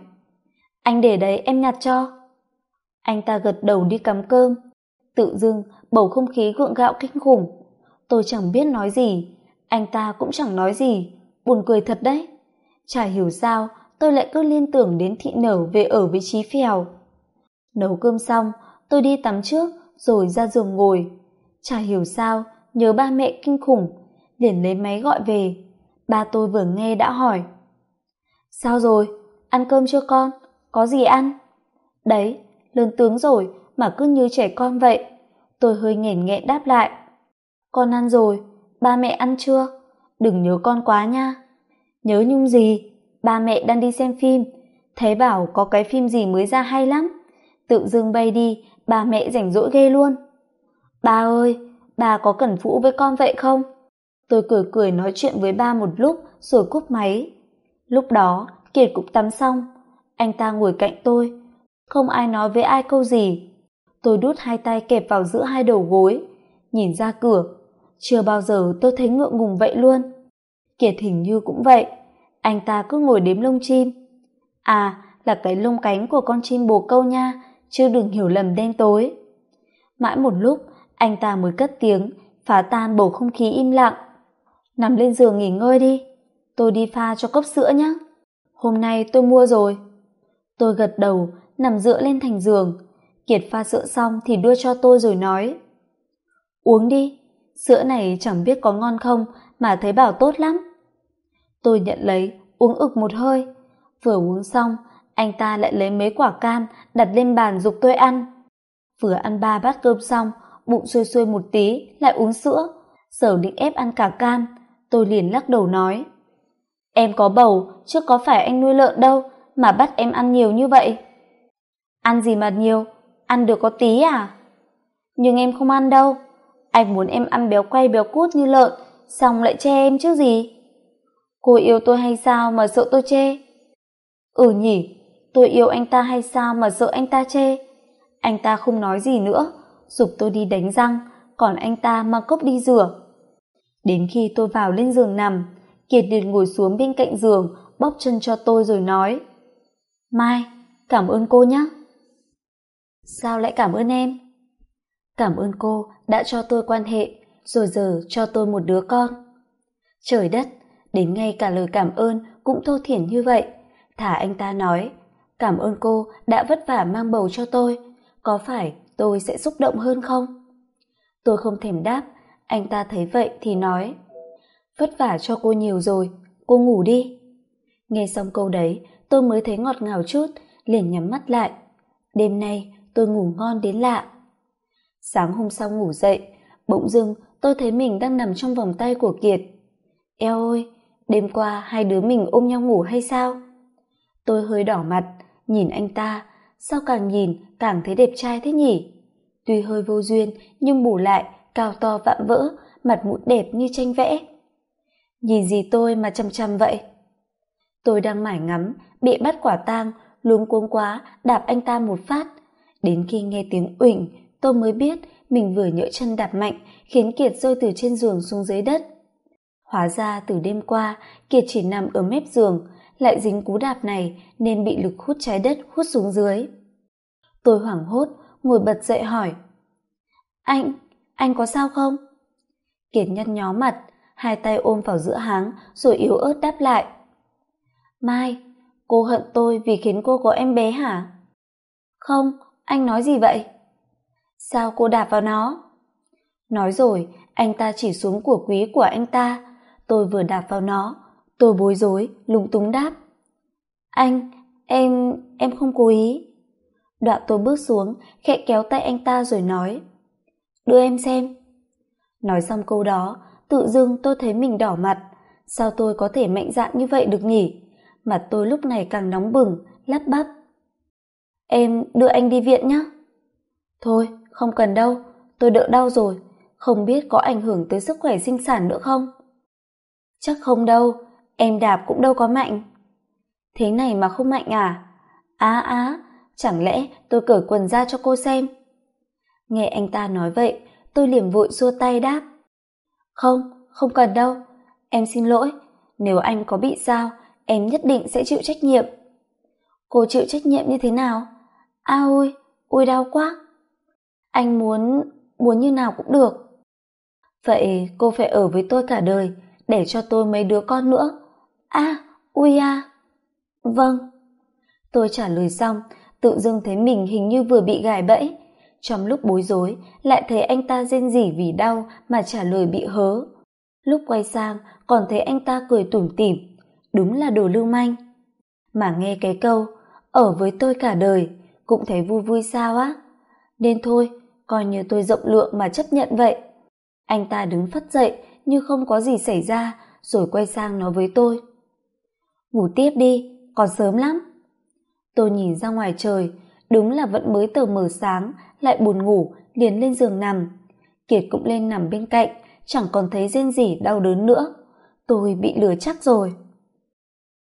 A: Anh để đấy, em nhặt cho. Anh ta gật đầu đi cắm cơm. Tự dưng, bầu không khí gượng gạo kinh khủng. Tôi chẳng biết nói gì. Anh ta cũng chẳng nói gì. Buồn cười thật đấy. Chả hiểu sao, tôi lại cứ liên tưởng đến thị nở về ở với trí phèo. Nấu cơm xong, tôi đi tắm trước, rồi ra giường ngồi chả hiểu sao, nhớ ba mẹ kinh khủng. Liền lấy máy gọi về. Ba tôi vừa nghe đã hỏi. Sao rồi? Ăn cơm chưa con? Có gì ăn? Đấy, lớn tướng rồi mà cứ như trẻ con vậy. Tôi hơi nghển nghẹn đáp lại. Con ăn rồi, ba mẹ ăn chưa? Đừng nhớ con quá nha. Nhớ nhung gì? Ba mẹ đang đi xem phim. Thấy bảo có cái phim gì mới ra hay lắm. Tự dưng bay đi, ba mẹ rảnh rỗi ghê luôn ba ơi, ba có cần vũ với con vậy không? Tôi cười cười nói chuyện với ba một lúc rồi cúp máy. Lúc đó, kiệt cũng tắm xong. Anh ta ngồi cạnh tôi. Không ai nói với ai câu gì. Tôi đút hai tay kẹp vào giữa hai đầu gối, nhìn ra cửa. Chưa bao giờ tôi thấy ngượng ngùng vậy luôn. Kiệt hình như cũng vậy. Anh ta cứ ngồi đếm lông chim. À là cái lông cánh của con chim bồ câu nha, chứ đừng hiểu lầm đen tối. Mãi một lúc anh ta mới cất tiếng, phá tan bầu không khí im lặng. Nằm lên giường nghỉ ngơi đi, tôi đi pha cho cốc sữa nhé. Hôm nay tôi mua rồi. Tôi gật đầu, nằm dựa lên thành giường. Kiệt pha sữa xong thì đưa cho tôi rồi nói. Uống đi, sữa này chẳng biết có ngon không mà thấy bảo tốt lắm. Tôi nhận lấy, uống ực một hơi. Vừa uống xong, anh ta lại lấy mấy quả cam đặt lên bàn dục tôi ăn. Vừa ăn ba bát cơm xong bụng xuôi xuôi một tí, lại uống sữa. Sở định ép ăn cả cam tôi liền lắc đầu nói, em có bầu chứ có phải anh nuôi lợn đâu mà bắt em ăn nhiều như vậy? Ăn gì mà nhiều? Ăn được có tí à? Nhưng em không ăn đâu. Anh muốn em ăn béo quay béo cút như lợn, xong lại che em chứ gì? Cô yêu tôi hay sao mà sợ tôi chê ừ nhỉ, tôi yêu anh ta hay sao mà sợ anh ta chê anh ta không nói gì nữa giục tôi đi đánh răng, còn anh ta mang cốc đi rửa. Đến khi tôi vào lên giường nằm, kiệt liền ngồi xuống bên cạnh giường, bóp chân cho tôi rồi nói, mai, cảm ơn cô nhé sao lại cảm ơn em? Cảm ơn cô đã cho tôi quan hệ, rồi giờ cho tôi một đứa con. Trời đất, đến ngay cả lời cảm ơn cũng thô thiển như vậy. Thả anh ta nói, cảm ơn cô đã vất vả mang bầu cho tôi, có phải tôi sẽ xúc động hơn không? Tôi không thèm đáp, anh ta thấy vậy thì nói, vất vả cho cô nhiều rồi, cô ngủ đi. Nghe xong câu đấy, tôi mới thấy ngọt ngào chút, liền nhắm mắt lại. Đêm nay tôi ngủ ngon đến lạ. Sáng hôm sau ngủ dậy, bỗng dưng tôi thấy mình đang nằm trong vòng tay của kiệt. Eo ôi đêm qua hai đứa mình ôm nhau ngủ hay sao? Tôi hơi đỏ mặt, nhìn anh ta sao càng nhìn càng thấy đẹp trai thế nhỉ? Tuy hơi vô duyên, nhưng bù lại, cao to vạm vỡ, mặt mũi đẹp như tranh vẽ. Nhìn gì tôi mà chăm chăm vậy? Tôi đang mải ngắm, bị bắt quả tang, luống cuống quá, đạp anh ta một phát. Đến khi nghe tiếng uỳnh, tôi mới biết mình vừa nhỡ chân đạp mạnh, khiến kiệt rơi từ trên giường xuống dưới đất. Hóa ra từ đêm qua, kiệt chỉ nằm ở mép giường lại dính cú đạp này nên bị lực hút trái đất hút xuống dưới. Tôi hoảng hốt, ngồi bật dậy hỏi, anh anh có sao không? Kiệt nhăn nhó mặt, hai tay ôm vào giữa háng rồi yếu ớt đáp lại, mai, cô hận tôi vì khiến cô có em bé hả? Không, anh nói gì vậy? Sao cô đạp vào nó? Nói rồi, anh ta chỉ xuống của quý của anh ta, tôi vừa đạp vào nó tôi bối rối, lúng túng đáp. Anh, em em không cố ý. Đoạn tôi bước xuống, khẽ kéo tay anh ta rồi nói. Đưa em xem. Nói xong câu đó, tự dưng tôi thấy mình đỏ mặt. Sao tôi có thể mạnh dạn như vậy được nhỉ? Mặt tôi lúc này càng nóng bừng, lắp bắp. Em đưa anh đi viện nhé thôi, không cần đâu, tôi đỡ đau rồi. Không biết có ảnh hưởng tới sức khỏe sinh sản nữa không? Chắc không đâu em đạp cũng đâu có mạnh. Thế này mà không mạnh à? Á á, chẳng lẽ tôi cởi quần ra cho cô xem? Nghe anh ta nói vậy, tôi liềm vội xua tay đáp. Không không cần đâu. Em xin lỗi. Nếu anh có bị sao, em nhất định sẽ chịu trách nhiệm. Cô chịu trách nhiệm như thế nào? A, ôi ôi đau quá. Anh muốn muốn như nào cũng được. Vậy cô phải ở với tôi cả đời, để cho tôi mấy đứa con nữa a à, ui a vâng. Tôi trả lời xong tự dưng thấy mình hình như vừa bị gài bẫy. Trong lúc bối rối lại thấy anh ta rên rỉ vì đau mà trả lời bị hớ. Lúc quay sang còn thấy anh ta cười tủm tỉm. Đúng là đồ lưu manh. Mà nghe cái câu ở với tôi cả đời cũng thấy vui vui sao á. Nên thôi coi như tôi rộng lượng mà chấp nhận vậy. Anh ta đứng phất dậy như không có gì xảy ra rồi quay sang nói với tôi ngủ tiếp đi còn sớm lắm. Tôi nhìn ra ngoài trời, đúng là vẫn mới tờ mờ sáng, lại buồn ngủ, liền lên giường nằm. Kiệt cũng lên nằm bên cạnh, chẳng còn thấy rên gì đau đớn nữa. Tôi bị lừa chắc rồi.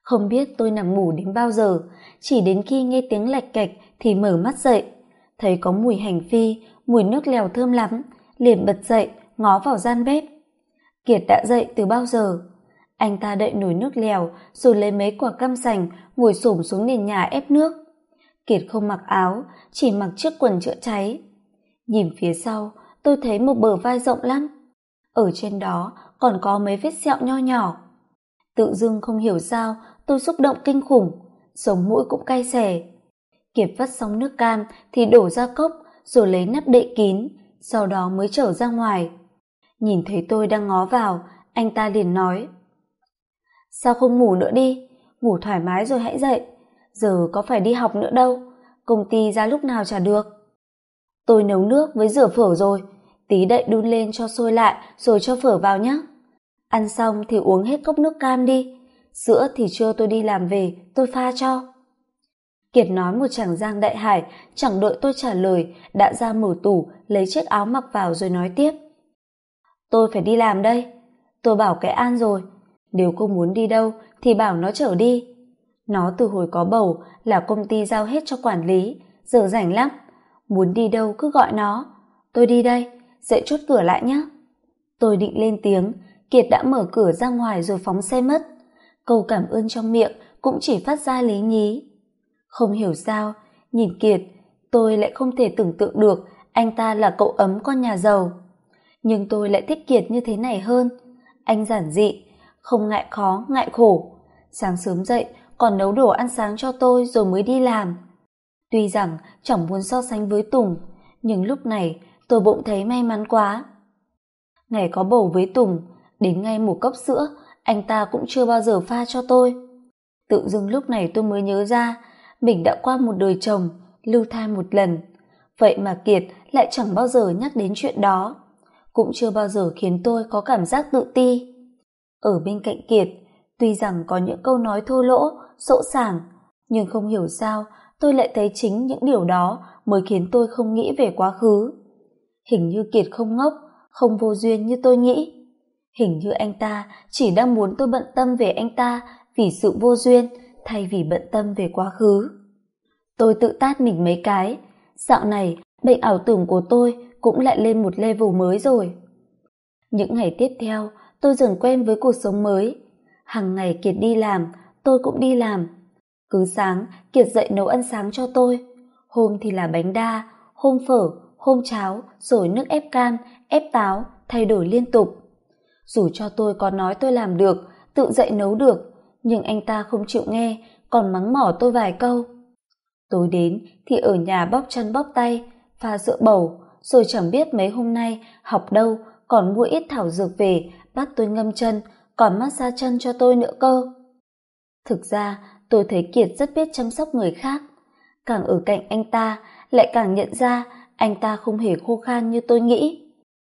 A: Không biết tôi nằm ngủ đến bao giờ, chỉ đến khi nghe tiếng lạch cạch thì mở mắt dậy. Thấy có mùi hành phi, mùi nước lèo thơm lắm, liền bật dậy, ngó vào gian bếp. Kiệt đã dậy từ bao giờ? Anh ta đậy nồi nước lèo, rồi lấy mấy quả cam sành, ngồi xổm xuống nền nhà ép nước. Kiệt không mặc áo, chỉ mặc chiếc quần chữa cháy. Nhìn phía sau, tôi thấy một bờ vai rộng lắm. Ở trên đó còn có mấy vết sẹo nho nhỏ. Tự dưng không hiểu sao, tôi xúc động kinh khủng. Sống mũi cũng cay xè. Kiệt vắt xong nước cam thì đổ ra cốc, rồi lấy nắp đậy kín, sau đó mới trở ra ngoài. Nhìn thấy tôi đang ngó vào, anh ta liền nói sao không ngủ nữa đi? Ngủ thoải mái rồi hãy dậy. Giờ có phải đi học nữa đâu. Công ty ra lúc nào trả được. Tôi nấu nước với rửa phở rồi. Tí đậy đun lên cho sôi lại, rồi cho phở vào nhé ăn xong thì uống hết cốc nước cam đi. Sữa thì trưa tôi đi làm về, tôi pha cho. Kiệt nói một chàng giang đại hải, chẳng đợi tôi trả lời, đã ra mở tủ, lấy chiếc áo mặc vào rồi nói tiếp. Tôi phải đi làm đây. Tôi bảo cái an rồi nếu cô muốn đi đâu, thì bảo nó chở đi. Nó từ hồi có bầu là công ty giao hết cho quản lý, giờ rảnh lắm. Muốn đi đâu cứ gọi nó. Tôi đi đây, dậy chốt cửa lại nhé. Tôi định lên tiếng, kiệt đã mở cửa ra ngoài rồi phóng xe mất. Câu cảm ơn trong miệng cũng chỉ phát ra lý nhí. Không hiểu sao, nhìn kiệt, tôi lại không thể tưởng tượng được anh ta là cậu ấm con nhà giàu. Nhưng tôi lại thích kiệt như thế này hơn. Anh giản dị không ngại khó, ngại khổ. Sáng sớm dậy, còn nấu đồ ăn sáng cho tôi rồi mới đi làm. Tuy rằng chẳng muốn so sánh với tùng, nhưng lúc này tôi bụng thấy may mắn quá. Ngày có bầu với tùng, đến ngay một cốc sữa, anh ta cũng chưa bao giờ pha cho tôi. Tự dưng lúc này tôi mới nhớ ra, mình đã qua một đời chồng, lưu thai một lần. Vậy mà kiệt lại chẳng bao giờ nhắc đến chuyện đó. Cũng chưa bao giờ khiến tôi có cảm giác tự ti ở bên cạnh kiệt. Tuy rằng có những câu nói thô lỗ, sỗ sàng nhưng không hiểu sao tôi lại thấy chính những điều đó mới khiến tôi không nghĩ về quá khứ. Hình như kiệt không ngốc, không vô duyên như tôi nghĩ. Hình như anh ta chỉ đang muốn tôi bận tâm về anh ta vì sự vô duyên thay vì bận tâm về quá khứ. Tôi tự tát mình mấy cái, dạo này bệnh ảo tưởng của tôi cũng lại lên một level mới rồi. Những ngày tiếp theo tôi dần quen với cuộc sống mới. Hàng ngày kiệt đi làm, tôi cũng đi làm. Cứ sáng, kiệt dậy nấu ăn sáng cho tôi. Hôm thì là bánh đa, hôm phở, hôm cháo, rồi nước ép cam, ép táo, thay đổi liên tục. Dù cho tôi có nói tôi làm được, tự dậy nấu được, nhưng anh ta không chịu nghe, còn mắng mỏ tôi vài câu. Tối đến thì ở nhà bóc chân bóc tay, pha sữa bầu, rồi chẳng biết mấy hôm nay học đâu, còn mua ít thảo dược về bắt tôi ngâm chân, còn massage chân cho tôi nữa cơ. Thực ra, tôi thấy kiệt rất biết chăm sóc người khác. Càng ở cạnh anh ta, lại càng nhận ra anh ta không hề khô khan như tôi nghĩ.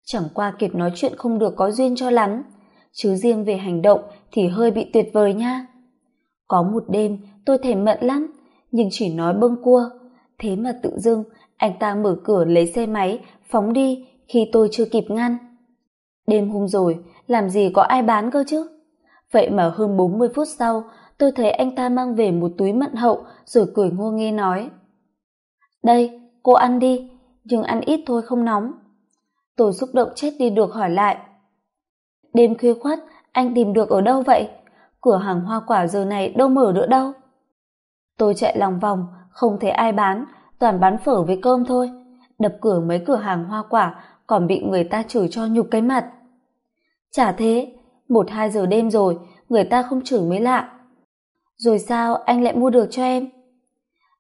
A: Chẳng qua kiệt nói chuyện không được có duyên cho lắm, chứ riêng về hành động thì hơi bị tuyệt vời nha. Có một đêm, tôi thèm mận lắm, nhưng chỉ nói bâng cua. Thế mà tự dưng, anh ta mở cửa lấy xe máy, phóng đi khi tôi chưa kịp ngăn. Đêm hôm rồi làm gì có ai bán cơ chứ? Vậy mà hơn bốn mươi phút sau, tôi thấy anh ta mang về một túi mận hậu rồi cười ngô nghê nói. Đây, cô ăn đi, nhưng ăn ít thôi không nóng. Tôi xúc động chết đi được hỏi lại. Đêm khuya khoắt, anh tìm được ở đâu vậy? Cửa hàng hoa quả giờ này đâu mở nữa đâu? Tôi chạy lòng vòng, không thấy ai bán, toàn bán phở với cơm thôi. Đập cửa mấy cửa hàng hoa quả, còn bị người ta chửi cho nhục cái mặt chả thế, một hai giờ đêm rồi, người ta không chửi mới lạ. Rồi sao anh lại mua được cho em?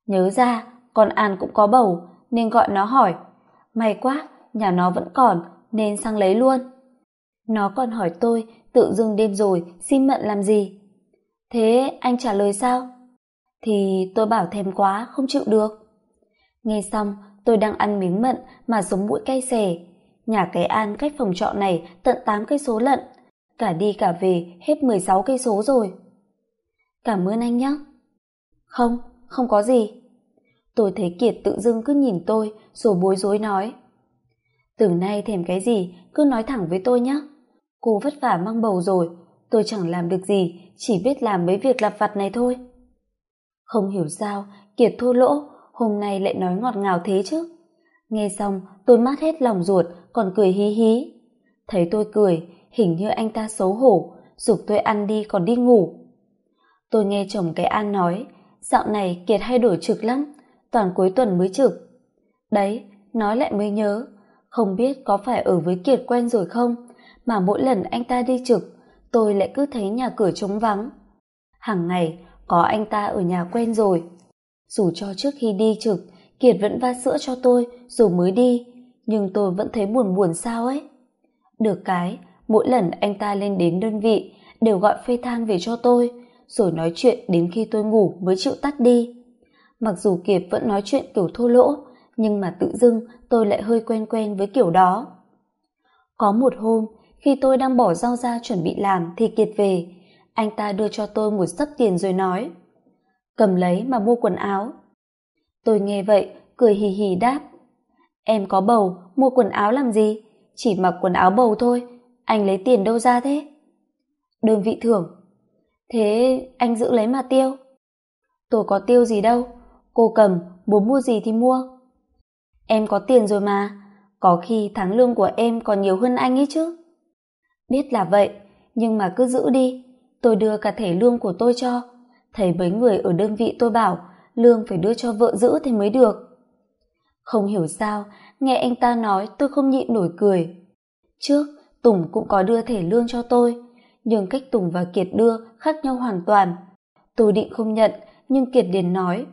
A: Nhớ ra, con an cũng có bầu, nên gọi nó hỏi. May quá, nhà nó vẫn còn, nên sang lấy luôn. Nó còn hỏi tôi, tự dưng đêm rồi, xin mận làm gì? Thế anh trả lời sao? Thì tôi bảo thèm quá, không chịu được. Nghe xong, tôi đang ăn miếng mận mà giống mũi cay xè nhà cái an cách phòng trọ này tận tám cây số lận. Cả đi cả về, hết mười sáu cây số rồi. Cảm ơn anh nhé. Không không có gì. Tôi thấy kiệt tự dưng cứ nhìn tôi rồi bối rối nói. Từ nay thèm cái gì, cứ nói thẳng với tôi nhé. Cô vất vả mang bầu rồi, tôi chẳng làm được gì, chỉ biết làm mấy việc lặt vặt này thôi. Không hiểu sao, kiệt thô lỗ, hôm nay lại nói ngọt ngào thế chứ. Nghe xong, tôi mát hết lòng ruột còn cười hí hí. Thấy tôi cười, hình như anh ta xấu hổ, giục tôi ăn đi còn đi ngủ. Tôi nghe chồng cái an nói, dạo này kiệt hay đổi trực lắm, toàn cuối tuần mới trực. Đấy, nói lại mới nhớ, không biết có phải ở với kiệt quen rồi không, mà mỗi lần anh ta đi trực, tôi lại cứ thấy nhà cửa trống vắng. Hàng ngày, có anh ta ở nhà quen rồi. Dù cho trước khi đi trực, kiệt vẫn va sữa cho tôi, rồi mới đi nhưng tôi vẫn thấy buồn buồn sao ấy. Được cái, mỗi lần anh ta lên đến đơn vị, đều gọi phê thang về cho tôi, rồi nói chuyện đến khi tôi ngủ mới chịu tắt đi. Mặc dù kiệt vẫn nói chuyện kiểu thô lỗ, nhưng mà tự dưng tôi lại hơi quen quen với kiểu đó. Có một hôm, khi tôi đang bỏ rau ra chuẩn bị làm thì kiệt về. Anh ta đưa cho tôi một sấp tiền rồi nói, cầm lấy mà mua quần áo. Tôi nghe vậy, cười hì hì đáp em có bầu, mua quần áo làm gì? Chỉ mặc quần áo bầu thôi, anh lấy tiền đâu ra thế? Đơn vị thưởng. Thế anh giữ lấy mà tiêu. Tôi có tiêu gì đâu, cô cầm muốn mua gì thì mua. Em có tiền rồi mà, có khi tháng lương của em còn nhiều hơn anh ấy chứ. Biết là vậy, nhưng mà cứ giữ đi, tôi đưa cả thẻ lương của tôi cho. Thấy mấy người ở đơn vị tôi bảo, lương phải đưa cho vợ giữ thì mới được không hiểu sao, nghe anh ta nói tôi không nhịn nổi cười. Trước, tùng cũng có đưa thẻ lương cho tôi, nhưng cách tùng và kiệt đưa khác nhau hoàn toàn. Tôi định không nhận, nhưng kiệt liền nói,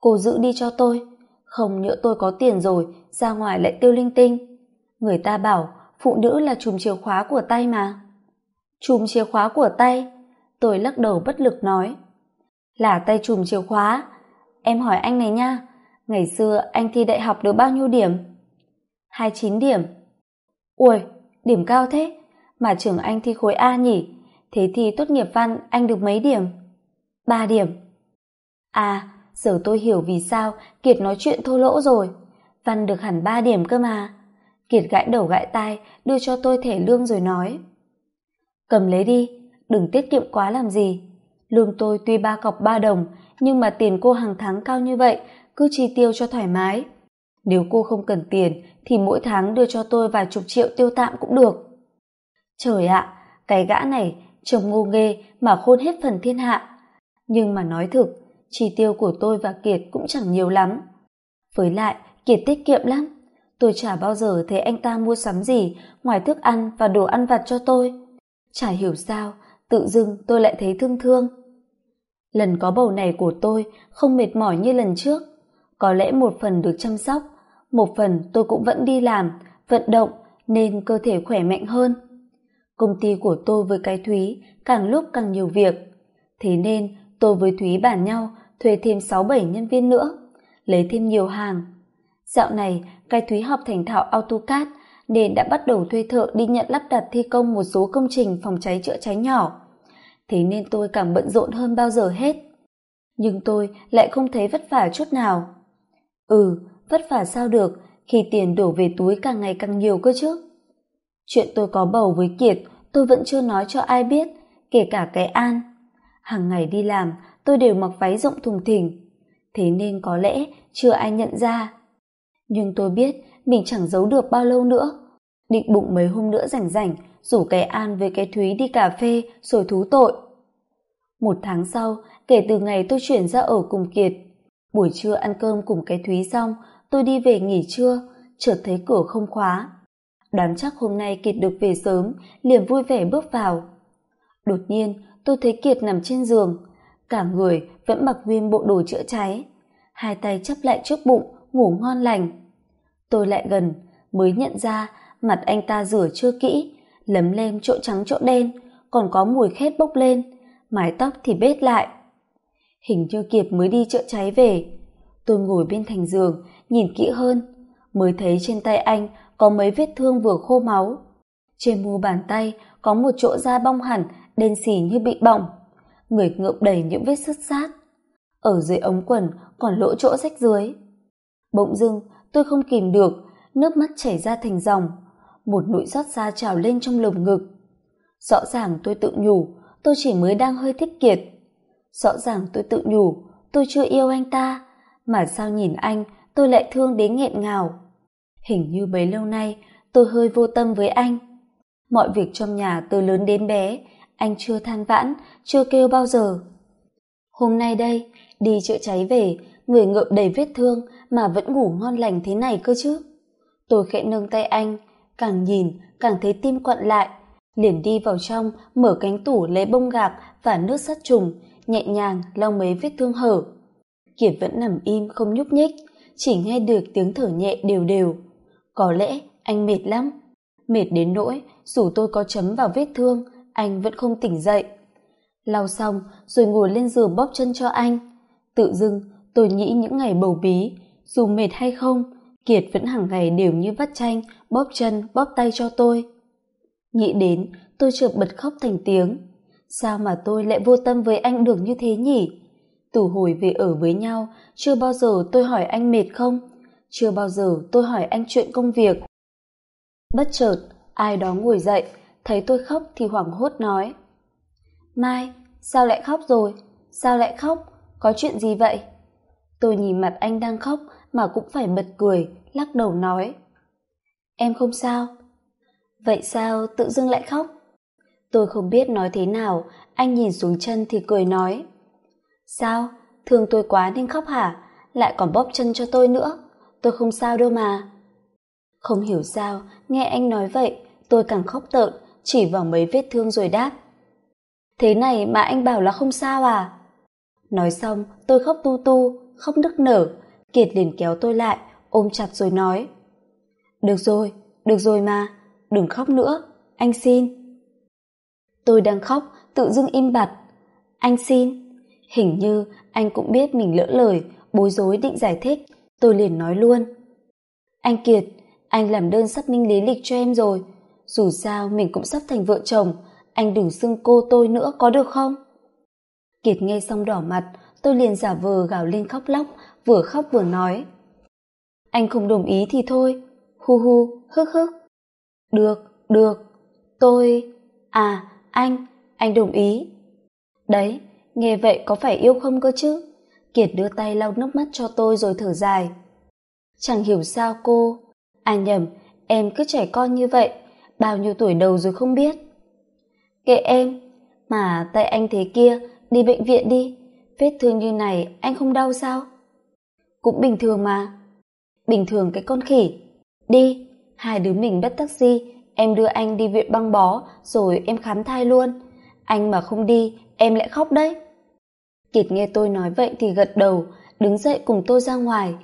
A: cô giữ đi cho tôi, không nhỡ tôi có tiền rồi, ra ngoài lại tiêu linh tinh. Người ta bảo, phụ nữ là chùm chìa khóa của tay mà. Chùm chìa khóa của tay? Tôi lắc đầu bất lực nói. Là tay chùm chìa khóa. Em hỏi anh này nha ngày xưa, anh thi đại học được bao nhiêu điểm? Hai chín điểm. Ui, điểm cao thế. Mà trường anh thi khối a nhỉ? Thế thì tốt nghiệp văn, anh được mấy điểm? Ba điểm. À giờ tôi hiểu vì sao kiệt nói chuyện thô lỗ rồi. Văn được hẳn ba điểm cơ mà. Kiệt gãi đầu gãi tai, đưa cho tôi thẻ lương rồi nói. Cầm lấy đi, đừng tiết kiệm quá làm gì. Lương tôi tuy ba cọc ba đồng, nhưng mà tiền cô hàng tháng cao như vậy cứ chi tiêu cho thoải mái. Nếu cô không cần tiền, thì mỗi tháng đưa cho tôi vài chục triệu tiêu tạm cũng được. Trời ạ, cái gã này, trông ngô nghê mà khôn hết phần thiên hạ. Nhưng mà nói thực, chi tiêu của tôi và kiệt cũng chẳng nhiều lắm. Với lại, kiệt tiết kiệm lắm. Tôi chả bao giờ thấy anh ta mua sắm gì ngoài thức ăn và đồ ăn vặt cho tôi. Chả hiểu sao, tự dưng tôi lại thấy thương thương. Lần có bầu này của tôi không mệt mỏi như lần trước có lẽ một phần được chăm sóc, một phần tôi cũng vẫn đi làm, vận động nên cơ thể khỏe mạnh hơn. Công ty của tôi với cái thúy càng lúc càng nhiều việc. Thế nên tôi với thúy bàn nhau thuê thêm sáu bảy nhân viên nữa, lấy thêm nhiều hàng. Dạo này, cái thúy học thành thạo autocad nên đã bắt đầu thuê thợ đi nhận lắp đặt thi công một số công trình phòng cháy chữa cháy nhỏ. Thế nên tôi càng bận rộn hơn bao giờ hết. Nhưng tôi lại không thấy vất vả chút nào ừ vất vả sao được, khi tiền đổ về túi càng ngày càng nhiều cơ chứ. Chuyện tôi có bầu với kiệt, tôi vẫn chưa nói cho ai biết, kể cả cái an. Hàng ngày đi làm, tôi đều mặc váy rộng thùng thình. Thế nên có lẽ chưa ai nhận ra. Nhưng tôi biết mình chẳng giấu được bao lâu nữa. Định bụng mấy hôm nữa rảnh rảnh, rủ cái an với cái thúy đi cà phê rồi thú tội. Một tháng sau, kể từ ngày tôi chuyển ra ở cùng kiệt buổi trưa ăn cơm cùng cái thúy xong, tôi đi về nghỉ trưa, chợt thấy cửa không khóa. Đoán chắc hôm nay kiệt được về sớm, liền vui vẻ bước vào. Đột nhiên, tôi thấy kiệt nằm trên giường, cả người vẫn mặc nguyên bộ đồ chữa cháy, hai tay chắp lại trước bụng, ngủ ngon lành. Tôi lại gần, mới nhận ra mặt anh ta rửa chưa kỹ, lấm lem chỗ trắng chỗ đen, còn có mùi khét bốc lên, mái tóc thì bết lại hình như kiệt mới đi chữa cháy về. Tôi ngồi bên thành giường, nhìn kỹ hơn, mới thấy trên tay anh có mấy vết thương vừa khô máu. Trên mu bàn tay có một chỗ da bong hẳn, đen xì như bị bỏng. Người ngợm đầy những vết sứt sát ở dưới ống quần còn lỗ chỗ rách dưới. Bỗng dưng, tôi không kìm được, nước mắt chảy ra thành dòng, một nỗi xót xa trào lên trong lồng ngực. Rõ ràng tôi tự nhủ, tôi chỉ mới đang hơi thích kiệt rõ ràng tôi tự nhủ, tôi chưa yêu anh ta, mà sao nhìn anh, tôi lại thương đến nghẹn ngào. Hình như bấy lâu nay, tôi hơi vô tâm với anh. Mọi việc trong nhà từ lớn đến bé, anh chưa than vãn, chưa kêu bao giờ. Hôm nay đây, đi chữa cháy về, người ngợm đầy vết thương mà vẫn ngủ ngon lành thế này cơ chứ. Tôi khẽ nâng tay anh, càng nhìn, càng thấy tim quặn lại, liền đi vào trong, mở cánh tủ lấy bông gạc và nước sát trùng nhẹ nhàng lau mấy vết thương hở. Kiệt vẫn nằm im không nhúc nhích, chỉ nghe được tiếng thở nhẹ đều đều. Có lẽ anh mệt lắm. Mệt đến nỗi, dù tôi có chấm vào vết thương, anh vẫn không tỉnh dậy. Lau xong, rồi ngồi lên giường bóp chân cho anh. Tự dưng, tôi nghĩ những ngày bầu bí, dù mệt hay không, kiệt vẫn hàng ngày đều như vắt chanh, bóp chân, bóp tay cho tôi. Nghĩ đến, tôi chợt bật khóc thành tiếng sao mà tôi lại vô tâm với anh được như thế nhỉ? Từ hồi về ở với nhau, chưa bao giờ tôi hỏi anh mệt không? Chưa bao giờ tôi hỏi anh chuyện công việc. Bất chợt, ai đó ngồi dậy, thấy tôi khóc thì hoảng hốt nói. Mai, sao lại khóc rồi? Sao lại khóc? Có chuyện gì vậy? Tôi nhìn mặt anh đang khóc mà cũng phải bật cười, lắc đầu nói. Em không sao. Vậy sao tự dưng lại khóc? Tôi không biết nói thế nào. Anh nhìn xuống chân thì cười nói. Sao? Thương tôi quá nên khóc hả? Lại còn bóp chân cho tôi nữa. Tôi không sao đâu mà. Không hiểu sao, nghe anh nói vậy, tôi càng khóc tợn, chỉ vào mấy vết thương rồi đáp. Thế này mà anh bảo là không sao à? Nói xong, tôi khóc tu tu, khóc nức nở. Kiệt liền kéo tôi lại, ôm chặt rồi nói. Được rồi được rồi mà, đừng khóc nữa. Anh xin tôi đang khóc, tự dưng im bặt. Anh xin. Hình như anh cũng biết mình lỡ lời, bối rối định giải thích. Tôi liền nói luôn. Anh kiệt, anh làm đơn sắp minh lý lịch cho em rồi. Dù sao mình cũng sắp thành vợ chồng, anh đừng xưng cô tôi nữa có được không? Kiệt nghe xong đỏ mặt, tôi liền giả vờ gào lên khóc lóc, vừa khóc vừa nói. Anh không đồng ý thì thôi. Hu hu, hức hức. Được được. Tôi à anh anh đồng ý. Đấy, nghe vậy có phải yêu không cơ chứ? Kiệt đưa tay lau nước mắt cho tôi rồi thở dài. Chẳng hiểu sao cô? À nhầm, em cứ trẻ con như vậy, bao nhiêu tuổi đầu rồi không biết. Kệ em, mà tay anh thế kia, đi bệnh viện đi. Vết thương như này, anh không đau sao? Cũng bình thường mà. Bình thường cái con khỉ. Đi, hai đứa mình bắt taxi em đưa anh đi viện băng bó, rồi em khám thai luôn. Anh mà không đi, em lại khóc đấy. Kiệt nghe tôi nói vậy thì gật đầu, đứng dậy cùng tôi ra ngoài.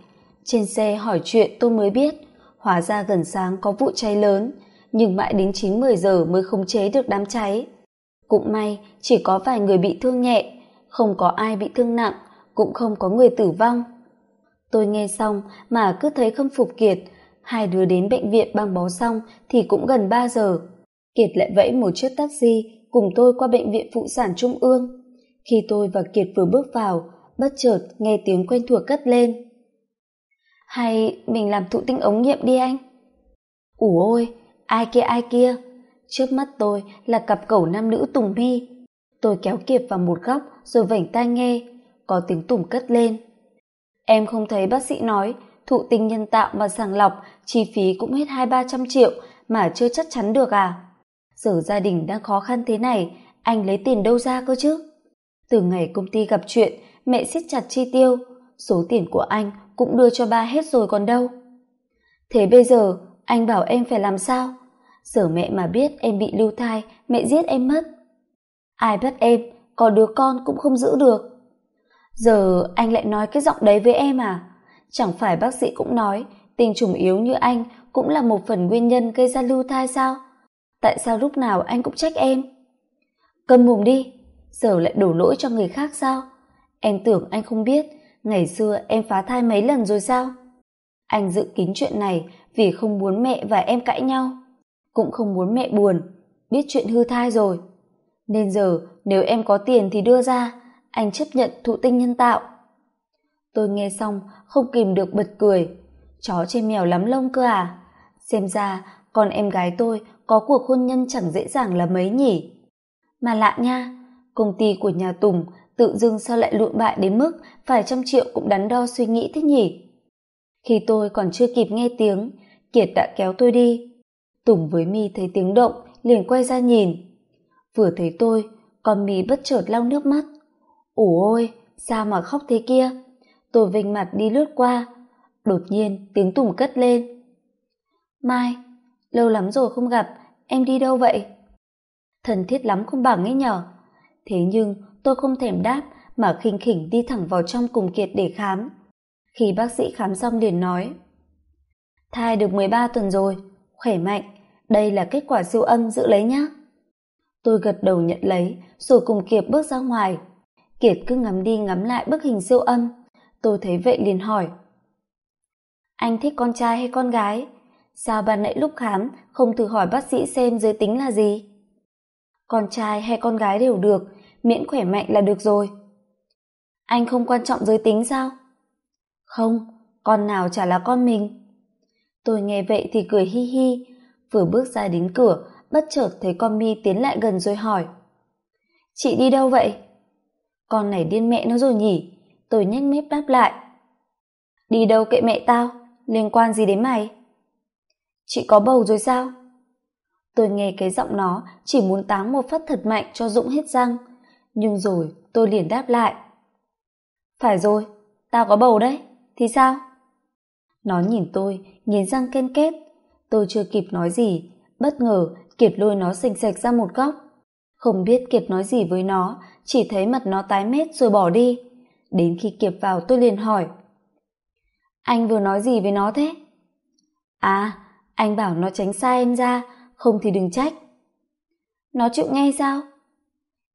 A: Trên xe hỏi chuyện tôi mới biết, hóa ra gần sáng có vụ cháy lớn, nhưng mãi đến chín mười giờ mới khống chế được đám cháy. Cũng may, chỉ có vài người bị thương nhẹ, không có ai bị thương nặng, cũng không có người tử vong. Tôi nghe xong mà cứ thấy khâm phục kiệt hai đứa đến bệnh viện băng bó xong thì cũng gần ba giờ. Kiệt lại vẫy một chiếc taxi cùng tôi qua bệnh viện phụ sản trung ương. Khi tôi và kiệt vừa bước vào, bất chợt nghe tiếng quen thuộc cất lên. Hay mình làm thụ tinh ống nghiệm đi anh. Ủ ôi, ai kia ai kia? Trước mắt tôi là cặp cẩu nam nữ tùng mi tôi kéo kiệt vào một góc rồi vảnh tai nghe, có tiếng tùng cất lên. Em không thấy bác sĩ nói thụ tinh nhân tạo và sàng lọc, chi phí cũng hết hai, ba trăm triệu mà chưa chắc chắn được à? Giờ gia đình đang khó khăn thế này, anh lấy tiền đâu ra cơ chứ? Từ ngày công ty gặp chuyện, mẹ siết chặt chi tiêu, số tiền của anh cũng đưa cho ba hết rồi còn đâu. Thế bây giờ, anh bảo em phải làm sao? Giờ mẹ mà biết em bị lưu thai, mẹ giết em mất. Ai bắt em, có đứa con cũng không giữ được. Giờ anh lại nói cái giọng đấy với em à? Chẳng phải bác sĩ cũng nói, tình trùng yếu như anh cũng là một phần nguyên nhân gây ra lưu thai sao? Tại sao lúc nào anh cũng trách em? Cầm mồm đi, giờ lại đổ lỗi cho người khác sao? Em tưởng anh không biết, ngày xưa em phá thai mấy lần rồi sao? Anh dự kín chuyện này vì không muốn mẹ và em cãi nhau. Cũng không muốn mẹ buồn, biết chuyện hư thai rồi. Nên giờ nếu em có tiền thì đưa ra, anh chấp nhận thụ tinh nhân tạo tôi nghe xong, không kìm được bật cười. Chó trên mèo lắm lông cơ à? Xem ra, con em gái tôi có cuộc hôn nhân chẳng dễ dàng là mấy nhỉ? Mà lạ nha, công ty của nhà tùng tự dưng sao lại lụn bại đến mức vài trăm triệu cũng đắn đo suy nghĩ thế nhỉ? Khi tôi còn chưa kịp nghe tiếng, kiệt đã kéo tôi đi. Tùng với mi thấy tiếng động, liền quay ra nhìn. Vừa thấy tôi, con mi bất chợt lau nước mắt. Ủ ôi, sao mà khóc thế kia? Tôi vinh mặt đi lướt qua. Đột nhiên, tiếng tùng cất lên. Mai, lâu lắm rồi không gặp. Em đi đâu vậy? Thân thiết lắm không bằng ấy nhở. Thế nhưng, tôi không thèm đáp, mà khinh khỉnh đi thẳng vào trong cùng kiệt để khám. Khi bác sĩ khám xong liền nói, thai được mười ba tuần rồi, khỏe mạnh. Đây là kết quả siêu âm, giữ lấy nhá. Tôi gật đầu nhận lấy, rồi cùng kiệt bước ra ngoài. Kiệt cứ ngắm đi ngắm lại bức hình siêu âm tôi thấy vậy liền hỏi. Anh thích con trai hay con gái? Sao ban nãy lúc khám không thử hỏi bác sĩ xem giới tính là gì? Con trai hay con gái đều được, miễn khỏe mạnh là được rồi. Anh không quan trọng giới tính sao? Không, con nào chả là con mình. Tôi nghe vậy thì cười hi hi, vừa bước ra đến cửa, bất chợt thấy con mi tiến lại gần rồi hỏi. Chị đi đâu vậy? Con này điên mẹ nó rồi nhỉ? Tôi nhếch mép đáp lại. Đi đâu kệ mẹ tao? Liên quan gì đến mày? Chị có bầu rồi sao? Tôi nghe cái giọng nó, chỉ muốn táng một phát thật mạnh cho dũng hết răng. Nhưng rồi tôi liền đáp lại. Phải rồi, tao có bầu đấy, thì sao? Nó nhìn tôi nghiến răng ken kết tôi chưa kịp nói gì, bất ngờ kiệt lôi nó xình xệch ra một góc. Không biết kiệt nói gì với nó, chỉ thấy mặt nó tái mét rồi bỏ đi đến khi kịp vào tôi liền hỏi anh vừa nói gì với nó thế à anh bảo nó tránh xa em ra không thì đừng trách nó chịu nghe sao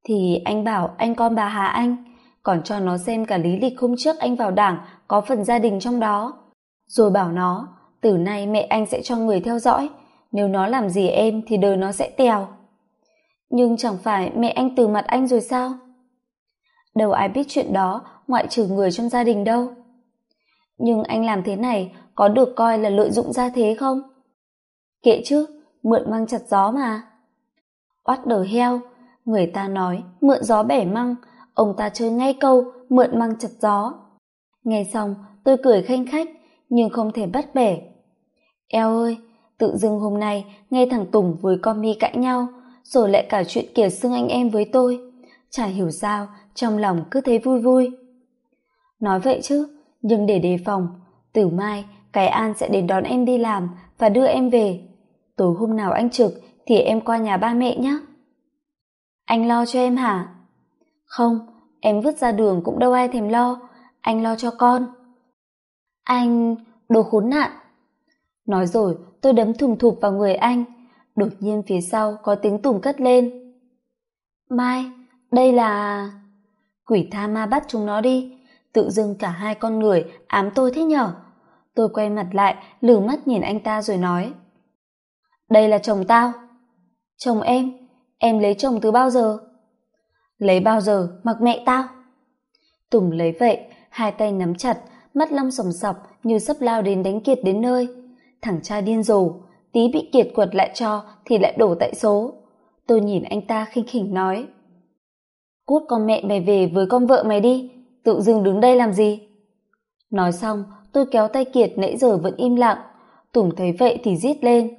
A: thì anh bảo anh con bà Hà Anh, còn cho nó xem cả lý lịch hôm trước anh vào đảng có phần gia đình trong đó. Rồi bảo nó, từ nay mẹ anh sẽ cho người theo dõi, nếu nó làm gì em thì đời nó sẽ tèo. Nhưng chẳng phải mẹ anh từ mặt anh rồi sao? Đâu ai biết chuyện đó ngoại trừ người trong gia đình đâu. Nhưng anh làm thế này có được coi là lợi dụng gia thế không? Kệ chứ, mượn măng chặt gió mà. Oát đờ heo, người ta nói mượn gió bẻ măng, ông ta chơi ngay câu mượn măng chặt gió. Nghe xong, tôi cười khanh khách, nhưng không thể bắt bẻ. Eo ơi, tự dưng hôm nay nghe thằng Tùng với con mi cãi nhau, rồi lại cả chuyện kiệt xưng anh em với tôi. Chả hiểu sao, trong lòng cứ thấy vui vui. Nói vậy chứ, nhưng để đề phòng, từ mai cái An sẽ đến đón em đi làm và đưa em về. Tối hôm nào anh trực thì em qua nhà ba mẹ nhé. Anh lo cho em hả? Không, em vứt ra đường cũng đâu ai thèm lo, anh lo cho con. Anh, đồ khốn nạn. Nói rồi, tôi đấm thùng thụp vào người anh. Đột nhiên phía sau có tiếng tùng cất lên. Mai, đây là... Quỷ tha ma bắt chúng nó đi. Tự dưng cả hai con người ám tôi thế nhở? Tôi quay mặt lại, lử mắt nhìn anh ta rồi nói. Đây là chồng tao. Chồng em? Em lấy chồng từ bao giờ? Lấy bao giờ, mặc mẹ tao. Tùng lấy vậy, hai tay nắm chặt, mắt long sòng sọc như sắp lao đến đánh Kiệt đến nơi. Thằng cha điên rồ, tí bị Kiệt quật lại cho thì lại đổ tại số. Tôi nhìn anh ta khinh khỉnh nói. Cút con mẹ mày về với con vợ mày đi, tự dưng đứng đây làm gì? Nói xong, tôi kéo tay Kiệt nãy giờ vẫn im lặng. Tùng thấy vậy thì rít lên.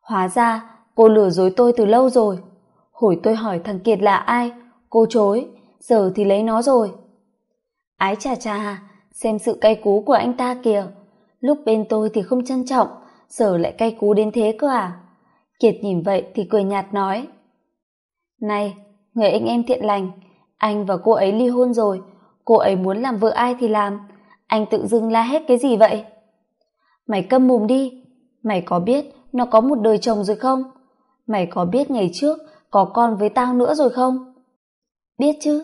A: Hóa ra, cô lừa dối tôi từ lâu rồi. Hồi tôi hỏi thằng Kiệt là ai, cô chối, giờ thì lấy nó rồi. Ái chà chà, xem sự cay cú của anh ta kìa. Lúc bên tôi thì không trân trọng, giờ lại cay cú đến thế cơ à? Kiệt nhìn vậy thì cười nhạt nói. Này, người anh em thiện lành, anh và cô ấy ly hôn rồi, cô ấy muốn làm vợ ai thì làm, anh tự dưng la hết cái gì vậy? Mày câm mồm đi, mày có biết nó có một đời chồng rồi không? Mày có biết ngày trước có con với tao nữa rồi không? Biết chứ,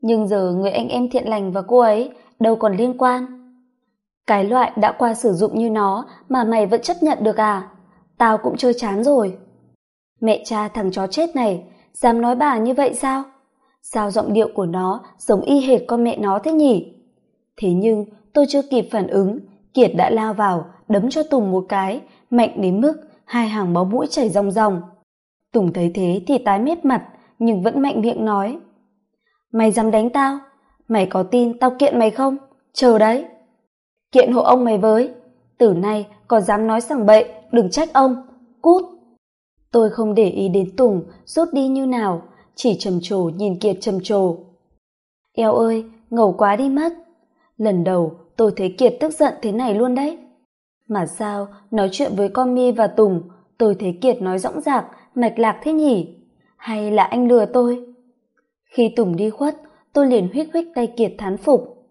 A: nhưng giờ người anh em thiện lành và cô ấy đâu còn liên quan. Cái loại đã qua sử dụng như nó mà mày vẫn chấp nhận được à? Tao cũng chơi chán rồi. Mẹ cha thằng chó chết này, dám nói bà như vậy sao? Sao giọng điệu của nó giống y hệt con mẹ nó thế nhỉ? Thế nhưng tôi chưa kịp phản ứng, Kiệt đã lao vào, đấm cho Tùng một cái, mạnh đến mức hai hàng máu mũi chảy ròng ròng. Tùng thấy thế thì tái mét mặt, nhưng vẫn mạnh miệng nói. Mày dám đánh tao? Mày có tin tao kiện mày không? Chờ đấy. Kiện hộ ông mày với. Từ nay còn dám nói sảng bậy, đừng trách ông. Cút. Tôi không để ý đến Tùng rút đi như nào, chỉ trầm trồ nhìn Kiệt trầm trồ. Eo ơi, ngầu quá đi mất. Lần đầu tôi thấy Kiệt tức giận thế này luôn đấy. Mà sao nói chuyện với con mi và Tùng tôi thấy Kiệt nói rõng rạc, mạch lạc thế nhỉ? Hay là anh lừa tôi? Khi Tùng đi khuất, tôi liền huyết huyết tay Kiệt thán phục.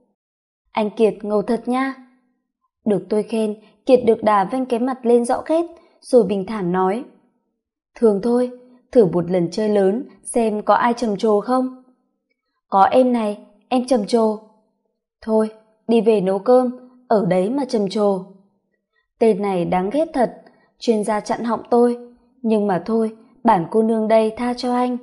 A: Anh Kiệt ngầu thật nha. Được tôi khen, Kiệt được đà vênh cái mặt lên rõ ghét, rồi bình thản nói. Thường thôi, thử một lần chơi lớn, xem có ai trầm trồ không? Có em này, em trầm trồ. Thôi, đi về nấu cơm, ở đấy mà trầm trồ. Tên này đáng ghét thật, chuyên gia chặn họng tôi. Nhưng mà thôi, bản cô nương đây tha cho anh.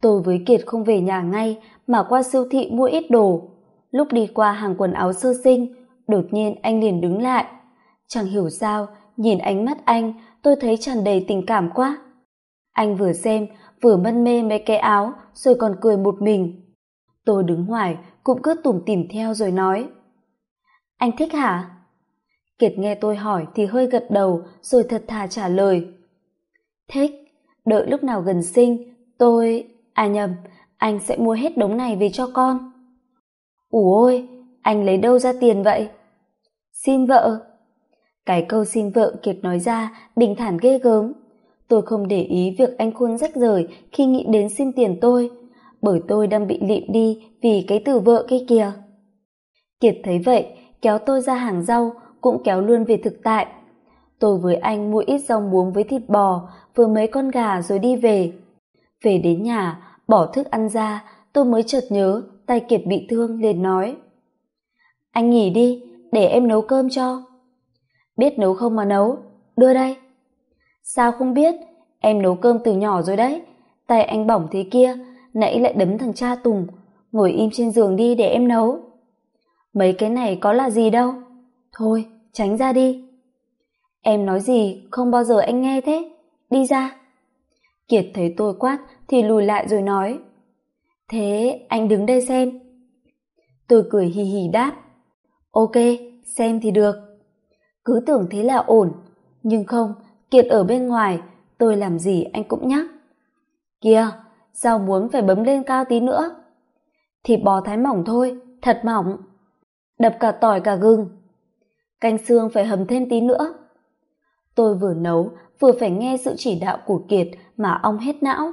A: Tôi với Kiệt không về nhà ngay mà qua siêu thị mua ít đồ. Lúc đi qua hàng quần áo sơ sinh, đột nhiên anh liền đứng lại. Chẳng hiểu sao, nhìn ánh mắt anh, tôi thấy tràn đầy tình cảm quá. Anh vừa xem, vừa mân mê mấy cái áo, rồi còn cười một mình. Tôi đứng ngoài, cũng cứ tủm tỉm theo rồi nói. Anh thích hả? Kiệt nghe tôi hỏi thì hơi gật đầu rồi thật thà trả lời. Thích, đợi lúc nào gần sinh, tôi... À nhầm, anh sẽ mua hết đống này về cho con. Ủa ôi, anh lấy đâu ra tiền vậy? Xin vợ. Cái câu xin vợ Kiệt nói ra bình thản ghê gớm. Tôi không để ý việc anh khôn rách rời khi nghĩ đến xin tiền tôi, bởi tôi đang bị lịm đi vì cái từ vợ kia kìa. Kiệt thấy vậy, kéo tôi ra hàng rau, cũng kéo luôn về thực tại. Tôi với anh mua ít rau muống với thịt bò, vừa mấy con gà rồi đi về. Về đến nhà, bỏ thức ăn ra tôi mới chợt nhớ tay kiệt bị thương liền nói anh nghỉ đi để em nấu cơm cho biết nấu không mà nấu đưa đây sao không biết? Em nấu cơm từ nhỏ rồi đấy. Tay anh bỏng thế kia, nãy lại đấm thằng cha tùng. Ngồi im trên giường đi để em nấu. Mấy cái này có là gì đâu. Thôi, tránh ra đi. Em nói gì không bao giờ anh nghe thế. Đi ra. Kiệt thấy tôi quát thì lùi lại rồi nói. Thế anh đứng đây xem. Tôi cười hì hì đáp. Ok, xem thì được. Cứ tưởng thế là ổn. Nhưng không kiệt ở bên ngoài, tôi làm gì anh cũng nhắc. Kìa, sao muốn phải bấm lên cao tí nữa? Thịt bò thái mỏng thôi, thật mỏng. Đập cả tỏi cả gừng. Canh xương phải hầm thêm tí nữa. Tôi vừa nấu, vừa phải nghe sự chỉ đạo của kiệt mà ong hết não.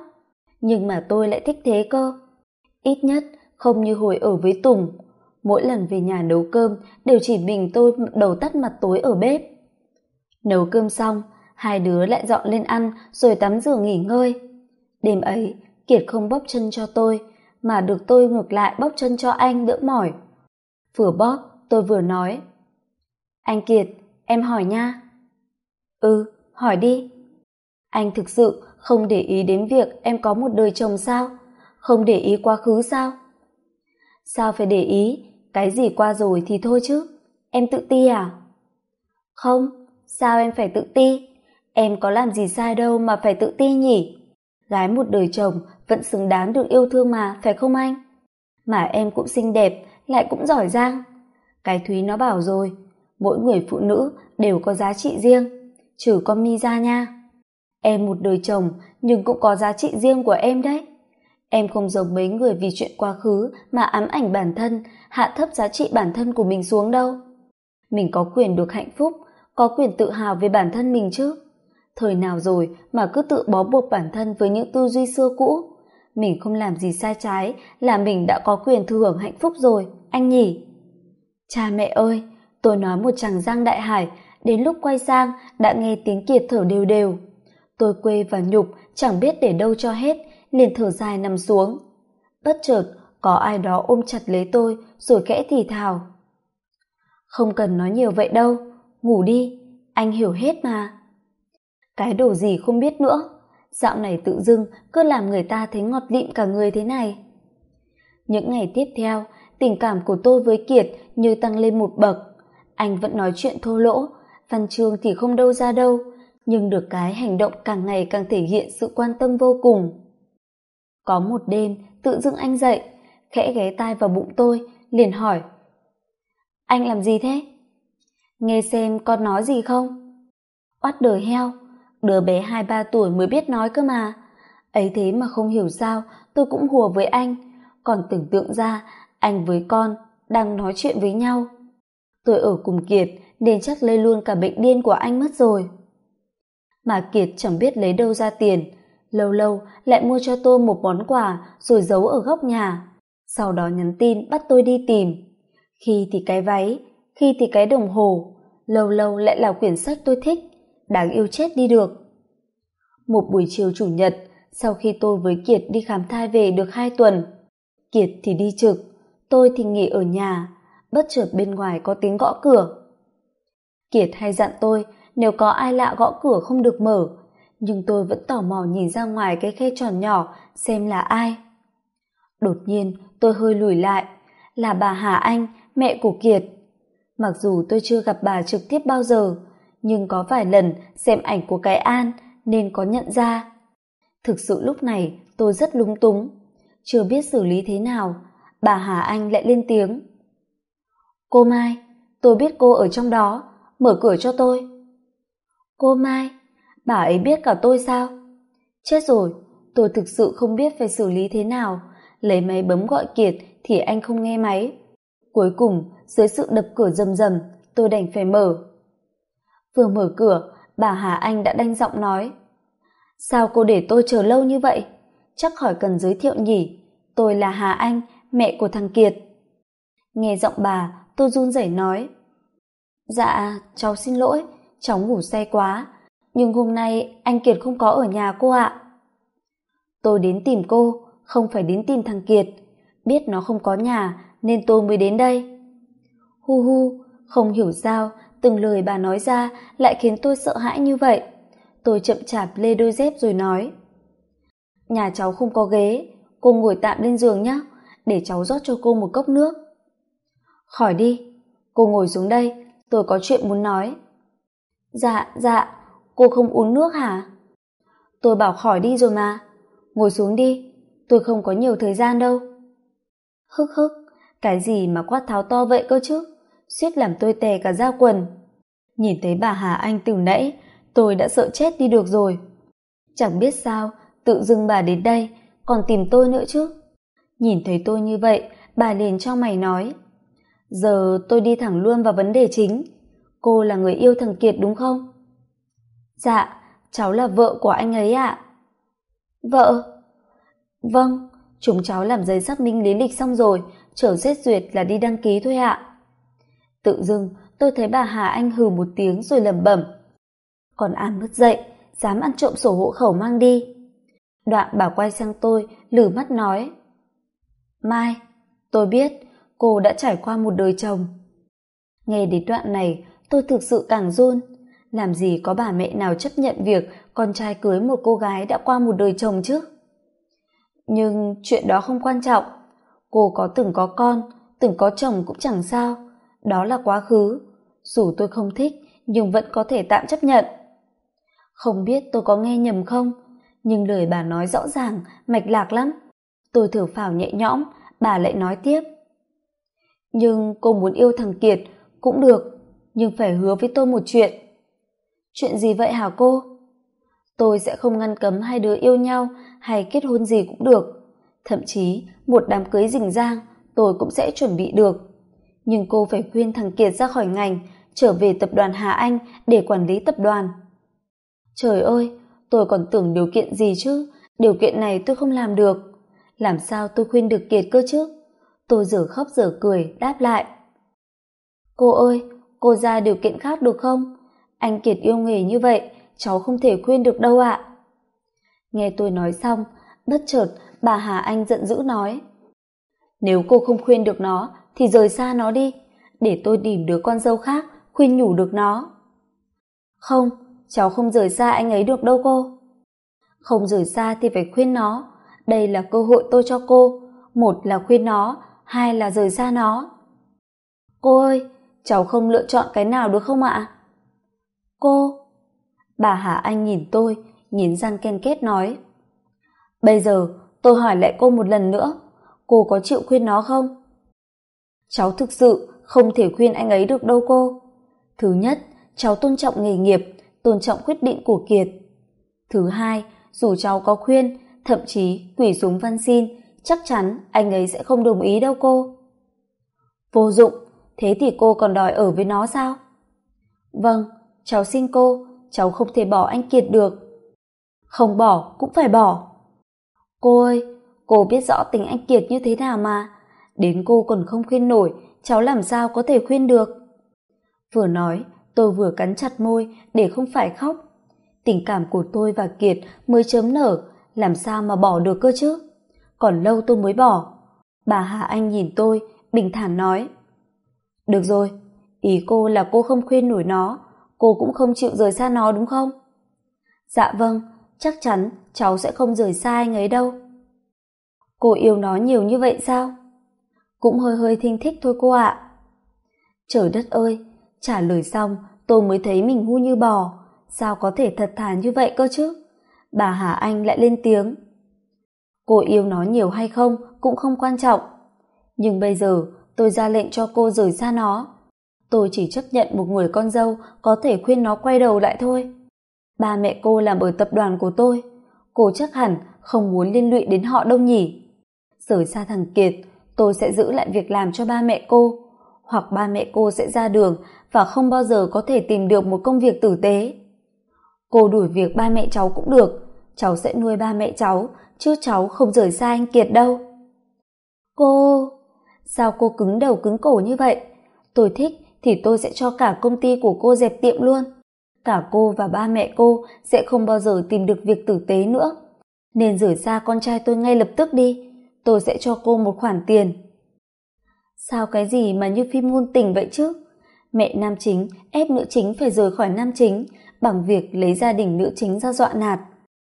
A: Nhưng mà tôi lại thích thế cơ. Ít nhất, không như hồi ở với tùng. Mỗi lần về nhà nấu cơm, đều chỉ mình tôi đầu tắt mặt tối ở bếp. Nấu cơm xong hai đứa lại dọn lên ăn, rồi tắm rửa nghỉ ngơi. Đêm ấy, kiệt không bóp chân cho tôi, mà được tôi ngược lại bóp chân cho anh đỡ mỏi. Vừa bóp, tôi vừa nói, anh kiệt, em hỏi nha. Ừ hỏi đi. Anh thực sự không để ý đến việc em có một đời chồng sao? Không để ý quá khứ sao? Sao phải để ý? Cái gì qua rồi thì thôi chứ. Em tự ti à? Không, sao em phải tự ti? Em có làm gì sai đâu mà phải tự ti nhỉ? Gái một đời chồng vẫn xứng đáng được yêu thương mà, phải không anh? Mà em cũng xinh đẹp, lại cũng giỏi giang. Cái thúy nó bảo rồi, mỗi người phụ nữ đều có giá trị riêng, trừ con mi ra nha. Em một đời chồng nhưng cũng có giá trị riêng của em đấy. Em không giống mấy người vì chuyện quá khứ mà ám ảnh bản thân, hạ thấp giá trị bản thân của mình xuống đâu. Mình có quyền được hạnh phúc, có quyền tự hào về bản thân mình chứ thời nào rồi mà cứ tự bó buộc bản thân với những tư duy xưa cũ? Mình không làm gì sai trái là mình đã có quyền thừa hưởng hạnh phúc rồi, anh nhỉ? Cha mẹ ơi, tôi nói một chàng giang đại hải, đến lúc quay sang đã nghe tiếng kiệt thở đều đều. Tôi quê và nhục, chẳng biết để đâu cho hết, liền thở dài nằm xuống. Bất chợt, có ai đó ôm chặt lấy tôi, rồi kẽ thì thào. Không cần nói nhiều vậy đâu, ngủ đi, anh hiểu hết mà cái đồ gì không biết nữa. Dạo này tự dưng cứ làm người ta thấy ngọt lịm cả người thế này. Những ngày tiếp theo, tình cảm của tôi với kiệt như tăng lên một bậc. Anh vẫn nói chuyện thô lỗ, văn chương thì không đâu ra đâu, nhưng được cái hành động càng ngày càng thể hiện sự quan tâm vô cùng. Có một đêm, tự dưng anh dậy, khẽ ghé tai vào bụng tôi, liền hỏi, anh làm gì thế? Nghe xem con nói gì không? Oát đời heo đứa bé hai, ba tuổi mới biết nói cơ mà. Ấy thế mà không hiểu sao, tôi cũng hùa với anh. Còn tưởng tượng ra, anh với con đang nói chuyện với nhau. Tôi ở cùng kiệt, nên chắc lây luôn cả bệnh điên của anh mất rồi. Mà kiệt chẳng biết lấy đâu ra tiền. Lâu lâu, lại mua cho tôi một món quà rồi giấu ở góc nhà. Sau đó nhắn tin bắt tôi đi tìm. Khi thì cái váy, khi thì cái đồng hồ. Lâu lâu lại là quyển sách tôi thích đáng yêu chết đi được. Một buổi chiều chủ nhật, sau khi tôi với kiệt đi khám thai về được hai tuần, kiệt thì đi trực, tôi thì nghỉ ở nhà, bất chợt bên ngoài có tiếng gõ cửa. Kiệt hay dặn tôi, nếu có ai lạ gõ cửa không được mở. Nhưng tôi vẫn tò mò nhìn ra ngoài cái khe tròn nhỏ, xem là ai. Đột nhiên, tôi hơi lùi lại. Là bà hà anh, mẹ của kiệt. Mặc dù tôi chưa gặp bà trực tiếp bao giờ nhưng có vài lần xem ảnh của cái an nên có nhận ra. Thực sự lúc này tôi rất lúng túng. Chưa biết xử lý thế nào, bà hà anh lại lên tiếng. Cô mai, tôi biết cô ở trong đó, mở cửa cho tôi. Cô mai, bà ấy biết cả tôi sao? Chết rồi, tôi thực sự không biết phải xử lý thế nào. Lấy máy bấm gọi kiệt thì anh không nghe máy. Cuối cùng, dưới sự đập cửa rầm rầm, tôi đành phải mở vừa mở cửa, bà hà anh đã đanh giọng nói. Sao cô để tôi chờ lâu như vậy? Chắc khỏi cần giới thiệu nhỉ. Tôi là hà anh, mẹ của thằng kiệt. Nghe giọng bà, tôi run rẩy nói. Dạ cháu xin lỗi, cháu ngủ say quá. Nhưng hôm nay, anh kiệt không có ở nhà cô ạ. Tôi đến tìm cô, không phải đến tìm thằng kiệt. Biết nó không có nhà, nên tôi mới đến đây. Hu hu, không hiểu sao từng lời bà nói ra lại khiến tôi sợ hãi như vậy. Tôi chậm chạp lê đôi dép rồi nói. Nhà cháu không có ghế, cô ngồi tạm lên giường nhé để cháu rót cho cô một cốc nước. Khỏi đi, cô ngồi xuống đây, tôi có chuyện muốn nói. Dạ dạ cô không uống nước hả? Tôi bảo khỏi đi rồi mà. Ngồi xuống đi, tôi không có nhiều thời gian đâu. Hức hức, cái gì mà quát tháo to vậy cơ chứ? Suýt làm tôi tè cả da quần. Nhìn thấy bà hà anh từ nãy, tôi đã sợ chết đi được rồi. Chẳng biết sao, tự dưng bà đến đây, còn tìm tôi nữa chứ. Nhìn thấy tôi như vậy, bà liền cho mày nói. Giờ tôi đi thẳng luôn vào vấn đề chính. Cô là người yêu thằng kiệt đúng không? Dạ cháu là vợ của anh ấy ạ. Vợ? Vâng chúng cháu làm giấy xác minh lý lịch xong rồi, chờ xét duyệt là đi đăng ký thôi ạ tự dưng, tôi thấy bà hà anh hừ một tiếng rồi lẩm bẩm. Còn an mất dậy, dám ăn trộm sổ hộ khẩu mang đi. Đoạn bà quay sang tôi, lử mắt nói. Mai, tôi biết, cô đã trải qua một đời chồng. Nghe đến đoạn này, tôi thực sự càng run. Làm gì có bà mẹ nào chấp nhận việc con trai cưới một cô gái đã qua một đời chồng chứ? Nhưng chuyện đó không quan trọng. Cô có từng có con, từng có chồng cũng chẳng sao đó là quá khứ. Dù tôi không thích, nhưng vẫn có thể tạm chấp nhận. Không biết tôi có nghe nhầm không, nhưng lời bà nói rõ ràng, mạch lạc lắm. Tôi thở phào nhẹ nhõm, bà lại nói tiếp. Nhưng cô muốn yêu thằng kiệt cũng được, nhưng phải hứa với tôi một chuyện. Chuyện gì vậy hả cô? Tôi sẽ không ngăn cấm hai đứa yêu nhau hay kết hôn gì cũng được. Thậm chí, một đám cưới rình rang, tôi cũng sẽ chuẩn bị được nhưng cô phải khuyên thằng kiệt ra khỏi ngành, trở về tập đoàn hà anh để quản lý tập đoàn. Trời ơi, tôi còn tưởng điều kiện gì chứ? Điều kiện này tôi không làm được. Làm sao tôi khuyên được kiệt cơ chứ? Tôi dở khóc dở cười, đáp lại. Cô ơi, cô ra điều kiện khác được không? Anh kiệt yêu nghề như vậy, cháu không thể khuyên được đâu ạ. Nghe tôi nói xong, bất chợt bà hà anh giận dữ nói. Nếu cô không khuyên được nó thì rời xa nó đi, để tôi tìm đứa con dâu khác, khuyên nhủ được nó. Không, cháu không rời xa anh ấy được đâu cô. Không rời xa thì phải khuyên nó. Đây là cơ hội tôi cho cô. Một là khuyên nó, hai là rời xa nó. Cô ơi, cháu không lựa chọn cái nào được không ạ? Cô, bà hà anh nhìn tôi nhìn răng ken kết nói. Bây giờ, tôi hỏi lại cô một lần nữa. Cô có chịu khuyên nó không? Cháu thực sự không thể khuyên anh ấy được đâu cô. Thứ nhất, cháu tôn trọng nghề nghiệp, tôn trọng quyết định của kiệt. Thứ hai, dù cháu có khuyên, thậm chí quỷ xuống văn xin, chắc chắn anh ấy sẽ không đồng ý đâu cô. Vô dụng, thế thì cô còn đòi ở với nó sao? Vâng cháu xin cô, cháu không thể bỏ anh kiệt được. Không bỏ, cũng phải bỏ. Cô ơi, cô biết rõ tình anh kiệt như thế nào mà đến cô còn không khuyên nổi, cháu làm sao có thể khuyên được? Vừa nói, tôi vừa cắn chặt môi để không phải khóc. Tình cảm của tôi và kiệt mới chớm nở, làm sao mà bỏ được cơ chứ? Còn lâu tôi mới bỏ. Bà hà anh nhìn tôi, bình thản nói. Được rồi, ý cô là cô không khuyên nổi nó, cô cũng không chịu rời xa nó đúng không? Dạ vâng chắc chắn cháu sẽ không rời xa anh ấy đâu. Cô yêu nó nhiều như vậy sao? Cũng hơi hơi thinh thích thôi cô ạ. Trời đất ơi, trả lời xong, tôi mới thấy mình ngu như bò. Sao có thể thật thà như vậy cơ chứ? Bà hà anh lại lên tiếng. Cô yêu nó nhiều hay không cũng không quan trọng. Nhưng bây giờ, tôi ra lệnh cho cô rời xa nó. Tôi chỉ chấp nhận một người con dâu có thể khuyên nó quay đầu lại thôi. Ba mẹ cô làm ở tập đoàn của tôi. Cô chắc hẳn không muốn liên lụy đến họ đâu nhỉ? Rời xa thằng kiệt tôi sẽ giữ lại việc làm cho ba mẹ cô. Hoặc ba mẹ cô sẽ ra đường và không bao giờ có thể tìm được một công việc tử tế. Cô đuổi việc ba mẹ cháu cũng được. Cháu sẽ nuôi ba mẹ cháu, chứ cháu không rời xa anh kiệt đâu. Cô, sao cô cứng đầu cứng cổ như vậy? Tôi thích thì tôi sẽ cho cả công ty của cô dẹp tiệm luôn. Cả cô và ba mẹ cô sẽ không bao giờ tìm được việc tử tế nữa. Nên rời xa con trai tôi ngay lập tức đi tôi sẽ cho cô một khoản tiền. Sao cái gì mà như phim ngôn tình vậy chứ? Mẹ nam chính ép nữ chính phải rời khỏi nam chính, bằng việc lấy gia đình nữ chính ra dọa nạt.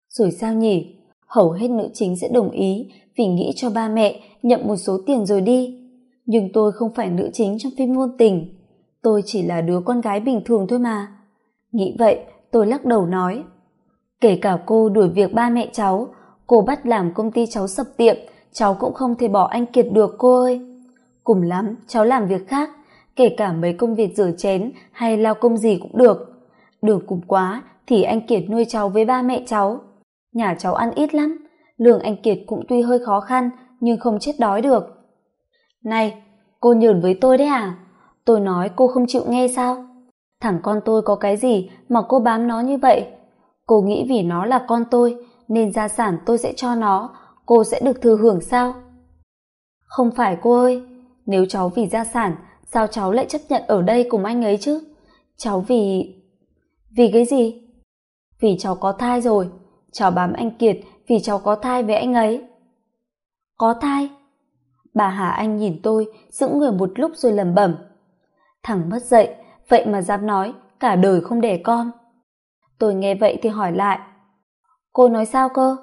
A: Rồi sao nhỉ? Hầu hết nữ chính sẽ đồng ý vì nghĩ cho ba mẹ nhận một số tiền rồi đi. Nhưng tôi không phải nữ chính trong phim ngôn tình. Tôi chỉ là đứa con gái bình thường thôi mà. Nghĩ vậy, tôi lắc đầu nói. Kể cả cô đuổi việc ba mẹ cháu, cô bắt làm công ty cháu sập tiệm cháu cũng không thể bỏ anh kiệt được, cô ơi. Cùng lắm, cháu làm việc khác, kể cả mấy công việc rửa chén hay lao công gì cũng được. Được cùng quá, thì anh kiệt nuôi cháu với ba mẹ cháu. Nhà cháu ăn ít lắm, lương anh kiệt cũng tuy hơi khó khăn, nhưng không chết đói được. Này, cô nhờn với tôi đấy à? Tôi nói cô không chịu nghe sao? Thằng con tôi có cái gì mà cô bám nó như vậy? Cô nghĩ vì nó là con tôi, nên gia sản tôi sẽ cho nó cô sẽ được thừa hưởng sao? Không phải cô ơi, nếu cháu vì gia sản, sao cháu lại chấp nhận ở đây cùng anh ấy chứ? Cháu vì vì cái gì? Vì cháu có thai rồi, cháu bám anh kiệt vì cháu có thai với anh ấy. Có thai? Bà hà anh nhìn tôi, sững người một lúc rồi lẩm bẩm. Thằng mất dậy vậy mà dám nói, cả đời không đẻ con. Tôi nghe vậy thì hỏi lại. Cô nói sao cơ?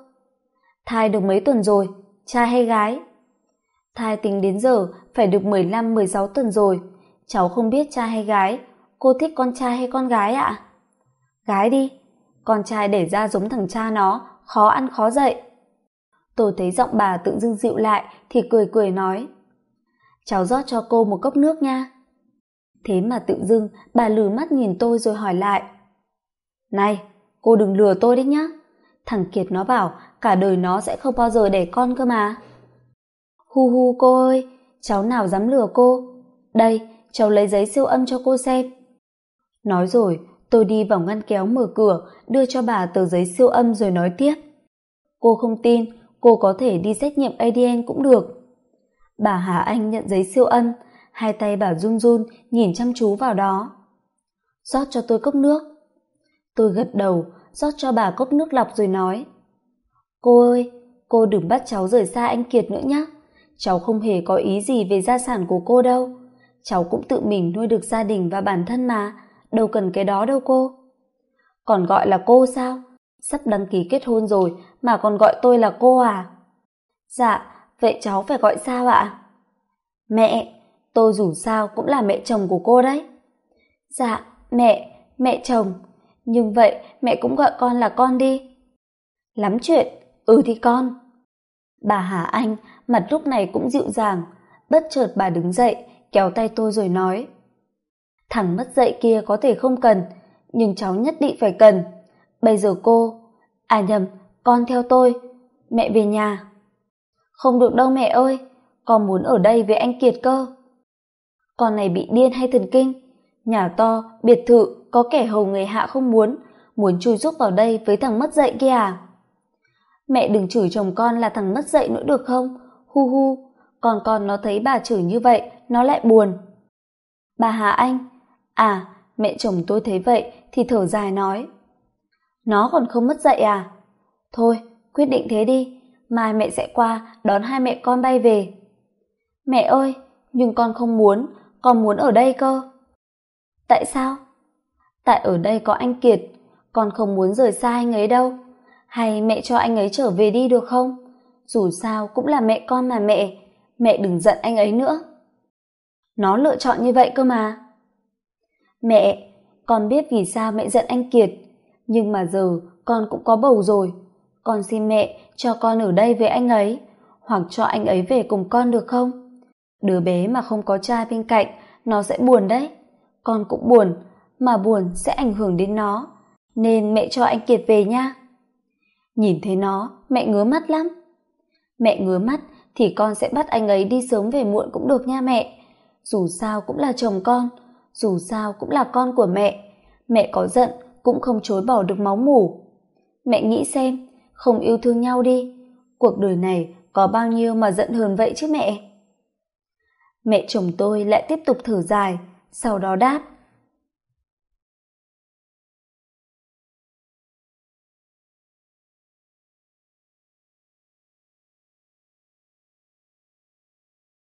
A: Thai được mấy tuần rồi? Trai hay gái? Thai tính đến giờ, phải được mười lăm, mười sáu tuần rồi. Cháu không biết trai hay gái. Cô thích con trai hay con gái ạ? Gái đi. Con trai để ra giống thằng cha nó, khó ăn khó dậy. Tôi thấy giọng bà tự dưng dịu lại, thì cười cười nói. Cháu rót cho cô một cốc nước nha. Thế mà tự dưng, bà lừ mắt nhìn tôi rồi hỏi lại. Này, cô đừng lừa tôi đấy nhá. Thằng kiệt nó bảo cả đời nó sẽ không bao giờ đẻ con cơ mà. Hu hu cô ơi, cháu nào dám lừa cô? Đây, cháu lấy giấy siêu âm cho cô xem. Nói rồi, tôi đi vào ngăn kéo mở cửa, đưa cho bà tờ giấy siêu âm rồi nói tiếp. Cô không tin, cô có thể đi xét nghiệm adn cũng được. Bà hà anh nhận giấy siêu âm, hai tay bà run run, nhìn chăm chú vào đó. Rót cho tôi cốc nước. Tôi gật đầu, rót cho bà cốc nước lọc rồi nói cô ơi, cô đừng bắt cháu rời xa anh kiệt nữa nhé cháu không hề có ý gì về gia sản của cô đâu. Cháu cũng tự mình nuôi được gia đình và bản thân mà. Đâu cần cái đó đâu cô. Còn gọi là cô sao? Sắp đăng ký kết hôn rồi, mà còn gọi tôi là cô à? Dạ vậy cháu phải gọi sao ạ? Mẹ, tôi dù sao cũng là mẹ chồng của cô đấy. Dạ mẹ mẹ chồng. Nhưng vậy mẹ cũng gọi con là con đi. Lắm chuyện ừ thì con. Bà hà anh mặt lúc này cũng dịu dàng, bất chợt bà đứng dậy, kéo tay tôi rồi nói. Thằng mất dậy kia có thể không cần, nhưng cháu nhất định phải cần. Bây giờ cô à nhầm, con theo tôi, mẹ về nhà. Không được đâu mẹ ơi, con muốn ở đây với anh kiệt cơ. Con này bị điên hay thần kinh? Nhà to, biệt thự, có kẻ hầu người hạ không muốn muốn chui rúc vào đây với thằng mất dậy kia à? Mẹ đừng chửi chồng con là thằng mất dạy nữa được không? Hu hu còn con nó thấy bà chửi như vậy, nó lại buồn. Bà hà anh à mẹ chồng tôi thấy vậy thì thở dài nói. Nó còn không mất dạy à? Thôi, quyết định thế đi, mai mẹ sẽ qua đón hai mẹ con bay về. Mẹ ơi, nhưng con không muốn, con muốn ở đây cơ. Tại sao? Tại ở đây có anh kiệt, con không muốn rời xa anh ấy đâu hay mẹ cho anh ấy trở về đi được không? Dù sao cũng là mẹ con mà mẹ. Mẹ đừng giận anh ấy nữa. Nó lựa chọn như vậy cơ mà. Mẹ, con biết vì sao mẹ giận anh kiệt. Nhưng mà giờ con cũng có bầu rồi. Con xin mẹ cho con ở đây với anh ấy. Hoặc cho anh ấy về cùng con được không? Đứa bé mà không có cha bên cạnh, nó sẽ buồn đấy. Con cũng buồn, mà buồn sẽ ảnh hưởng đến nó. Nên mẹ cho anh kiệt về nha nhìn thấy nó, mẹ ngứa mắt lắm. Mẹ ngứa mắt thì con sẽ bắt anh ấy đi sớm về muộn cũng được nha mẹ. Dù sao cũng là chồng con, dù sao cũng là con của mẹ. Mẹ có giận cũng không chối bỏ được máu mủ. Mẹ nghĩ xem, không yêu thương nhau đi. Cuộc đời này có bao nhiêu mà giận hờn vậy chứ mẹ? Mẹ chồng tôi lại tiếp tục thở dài, sau đó đáp.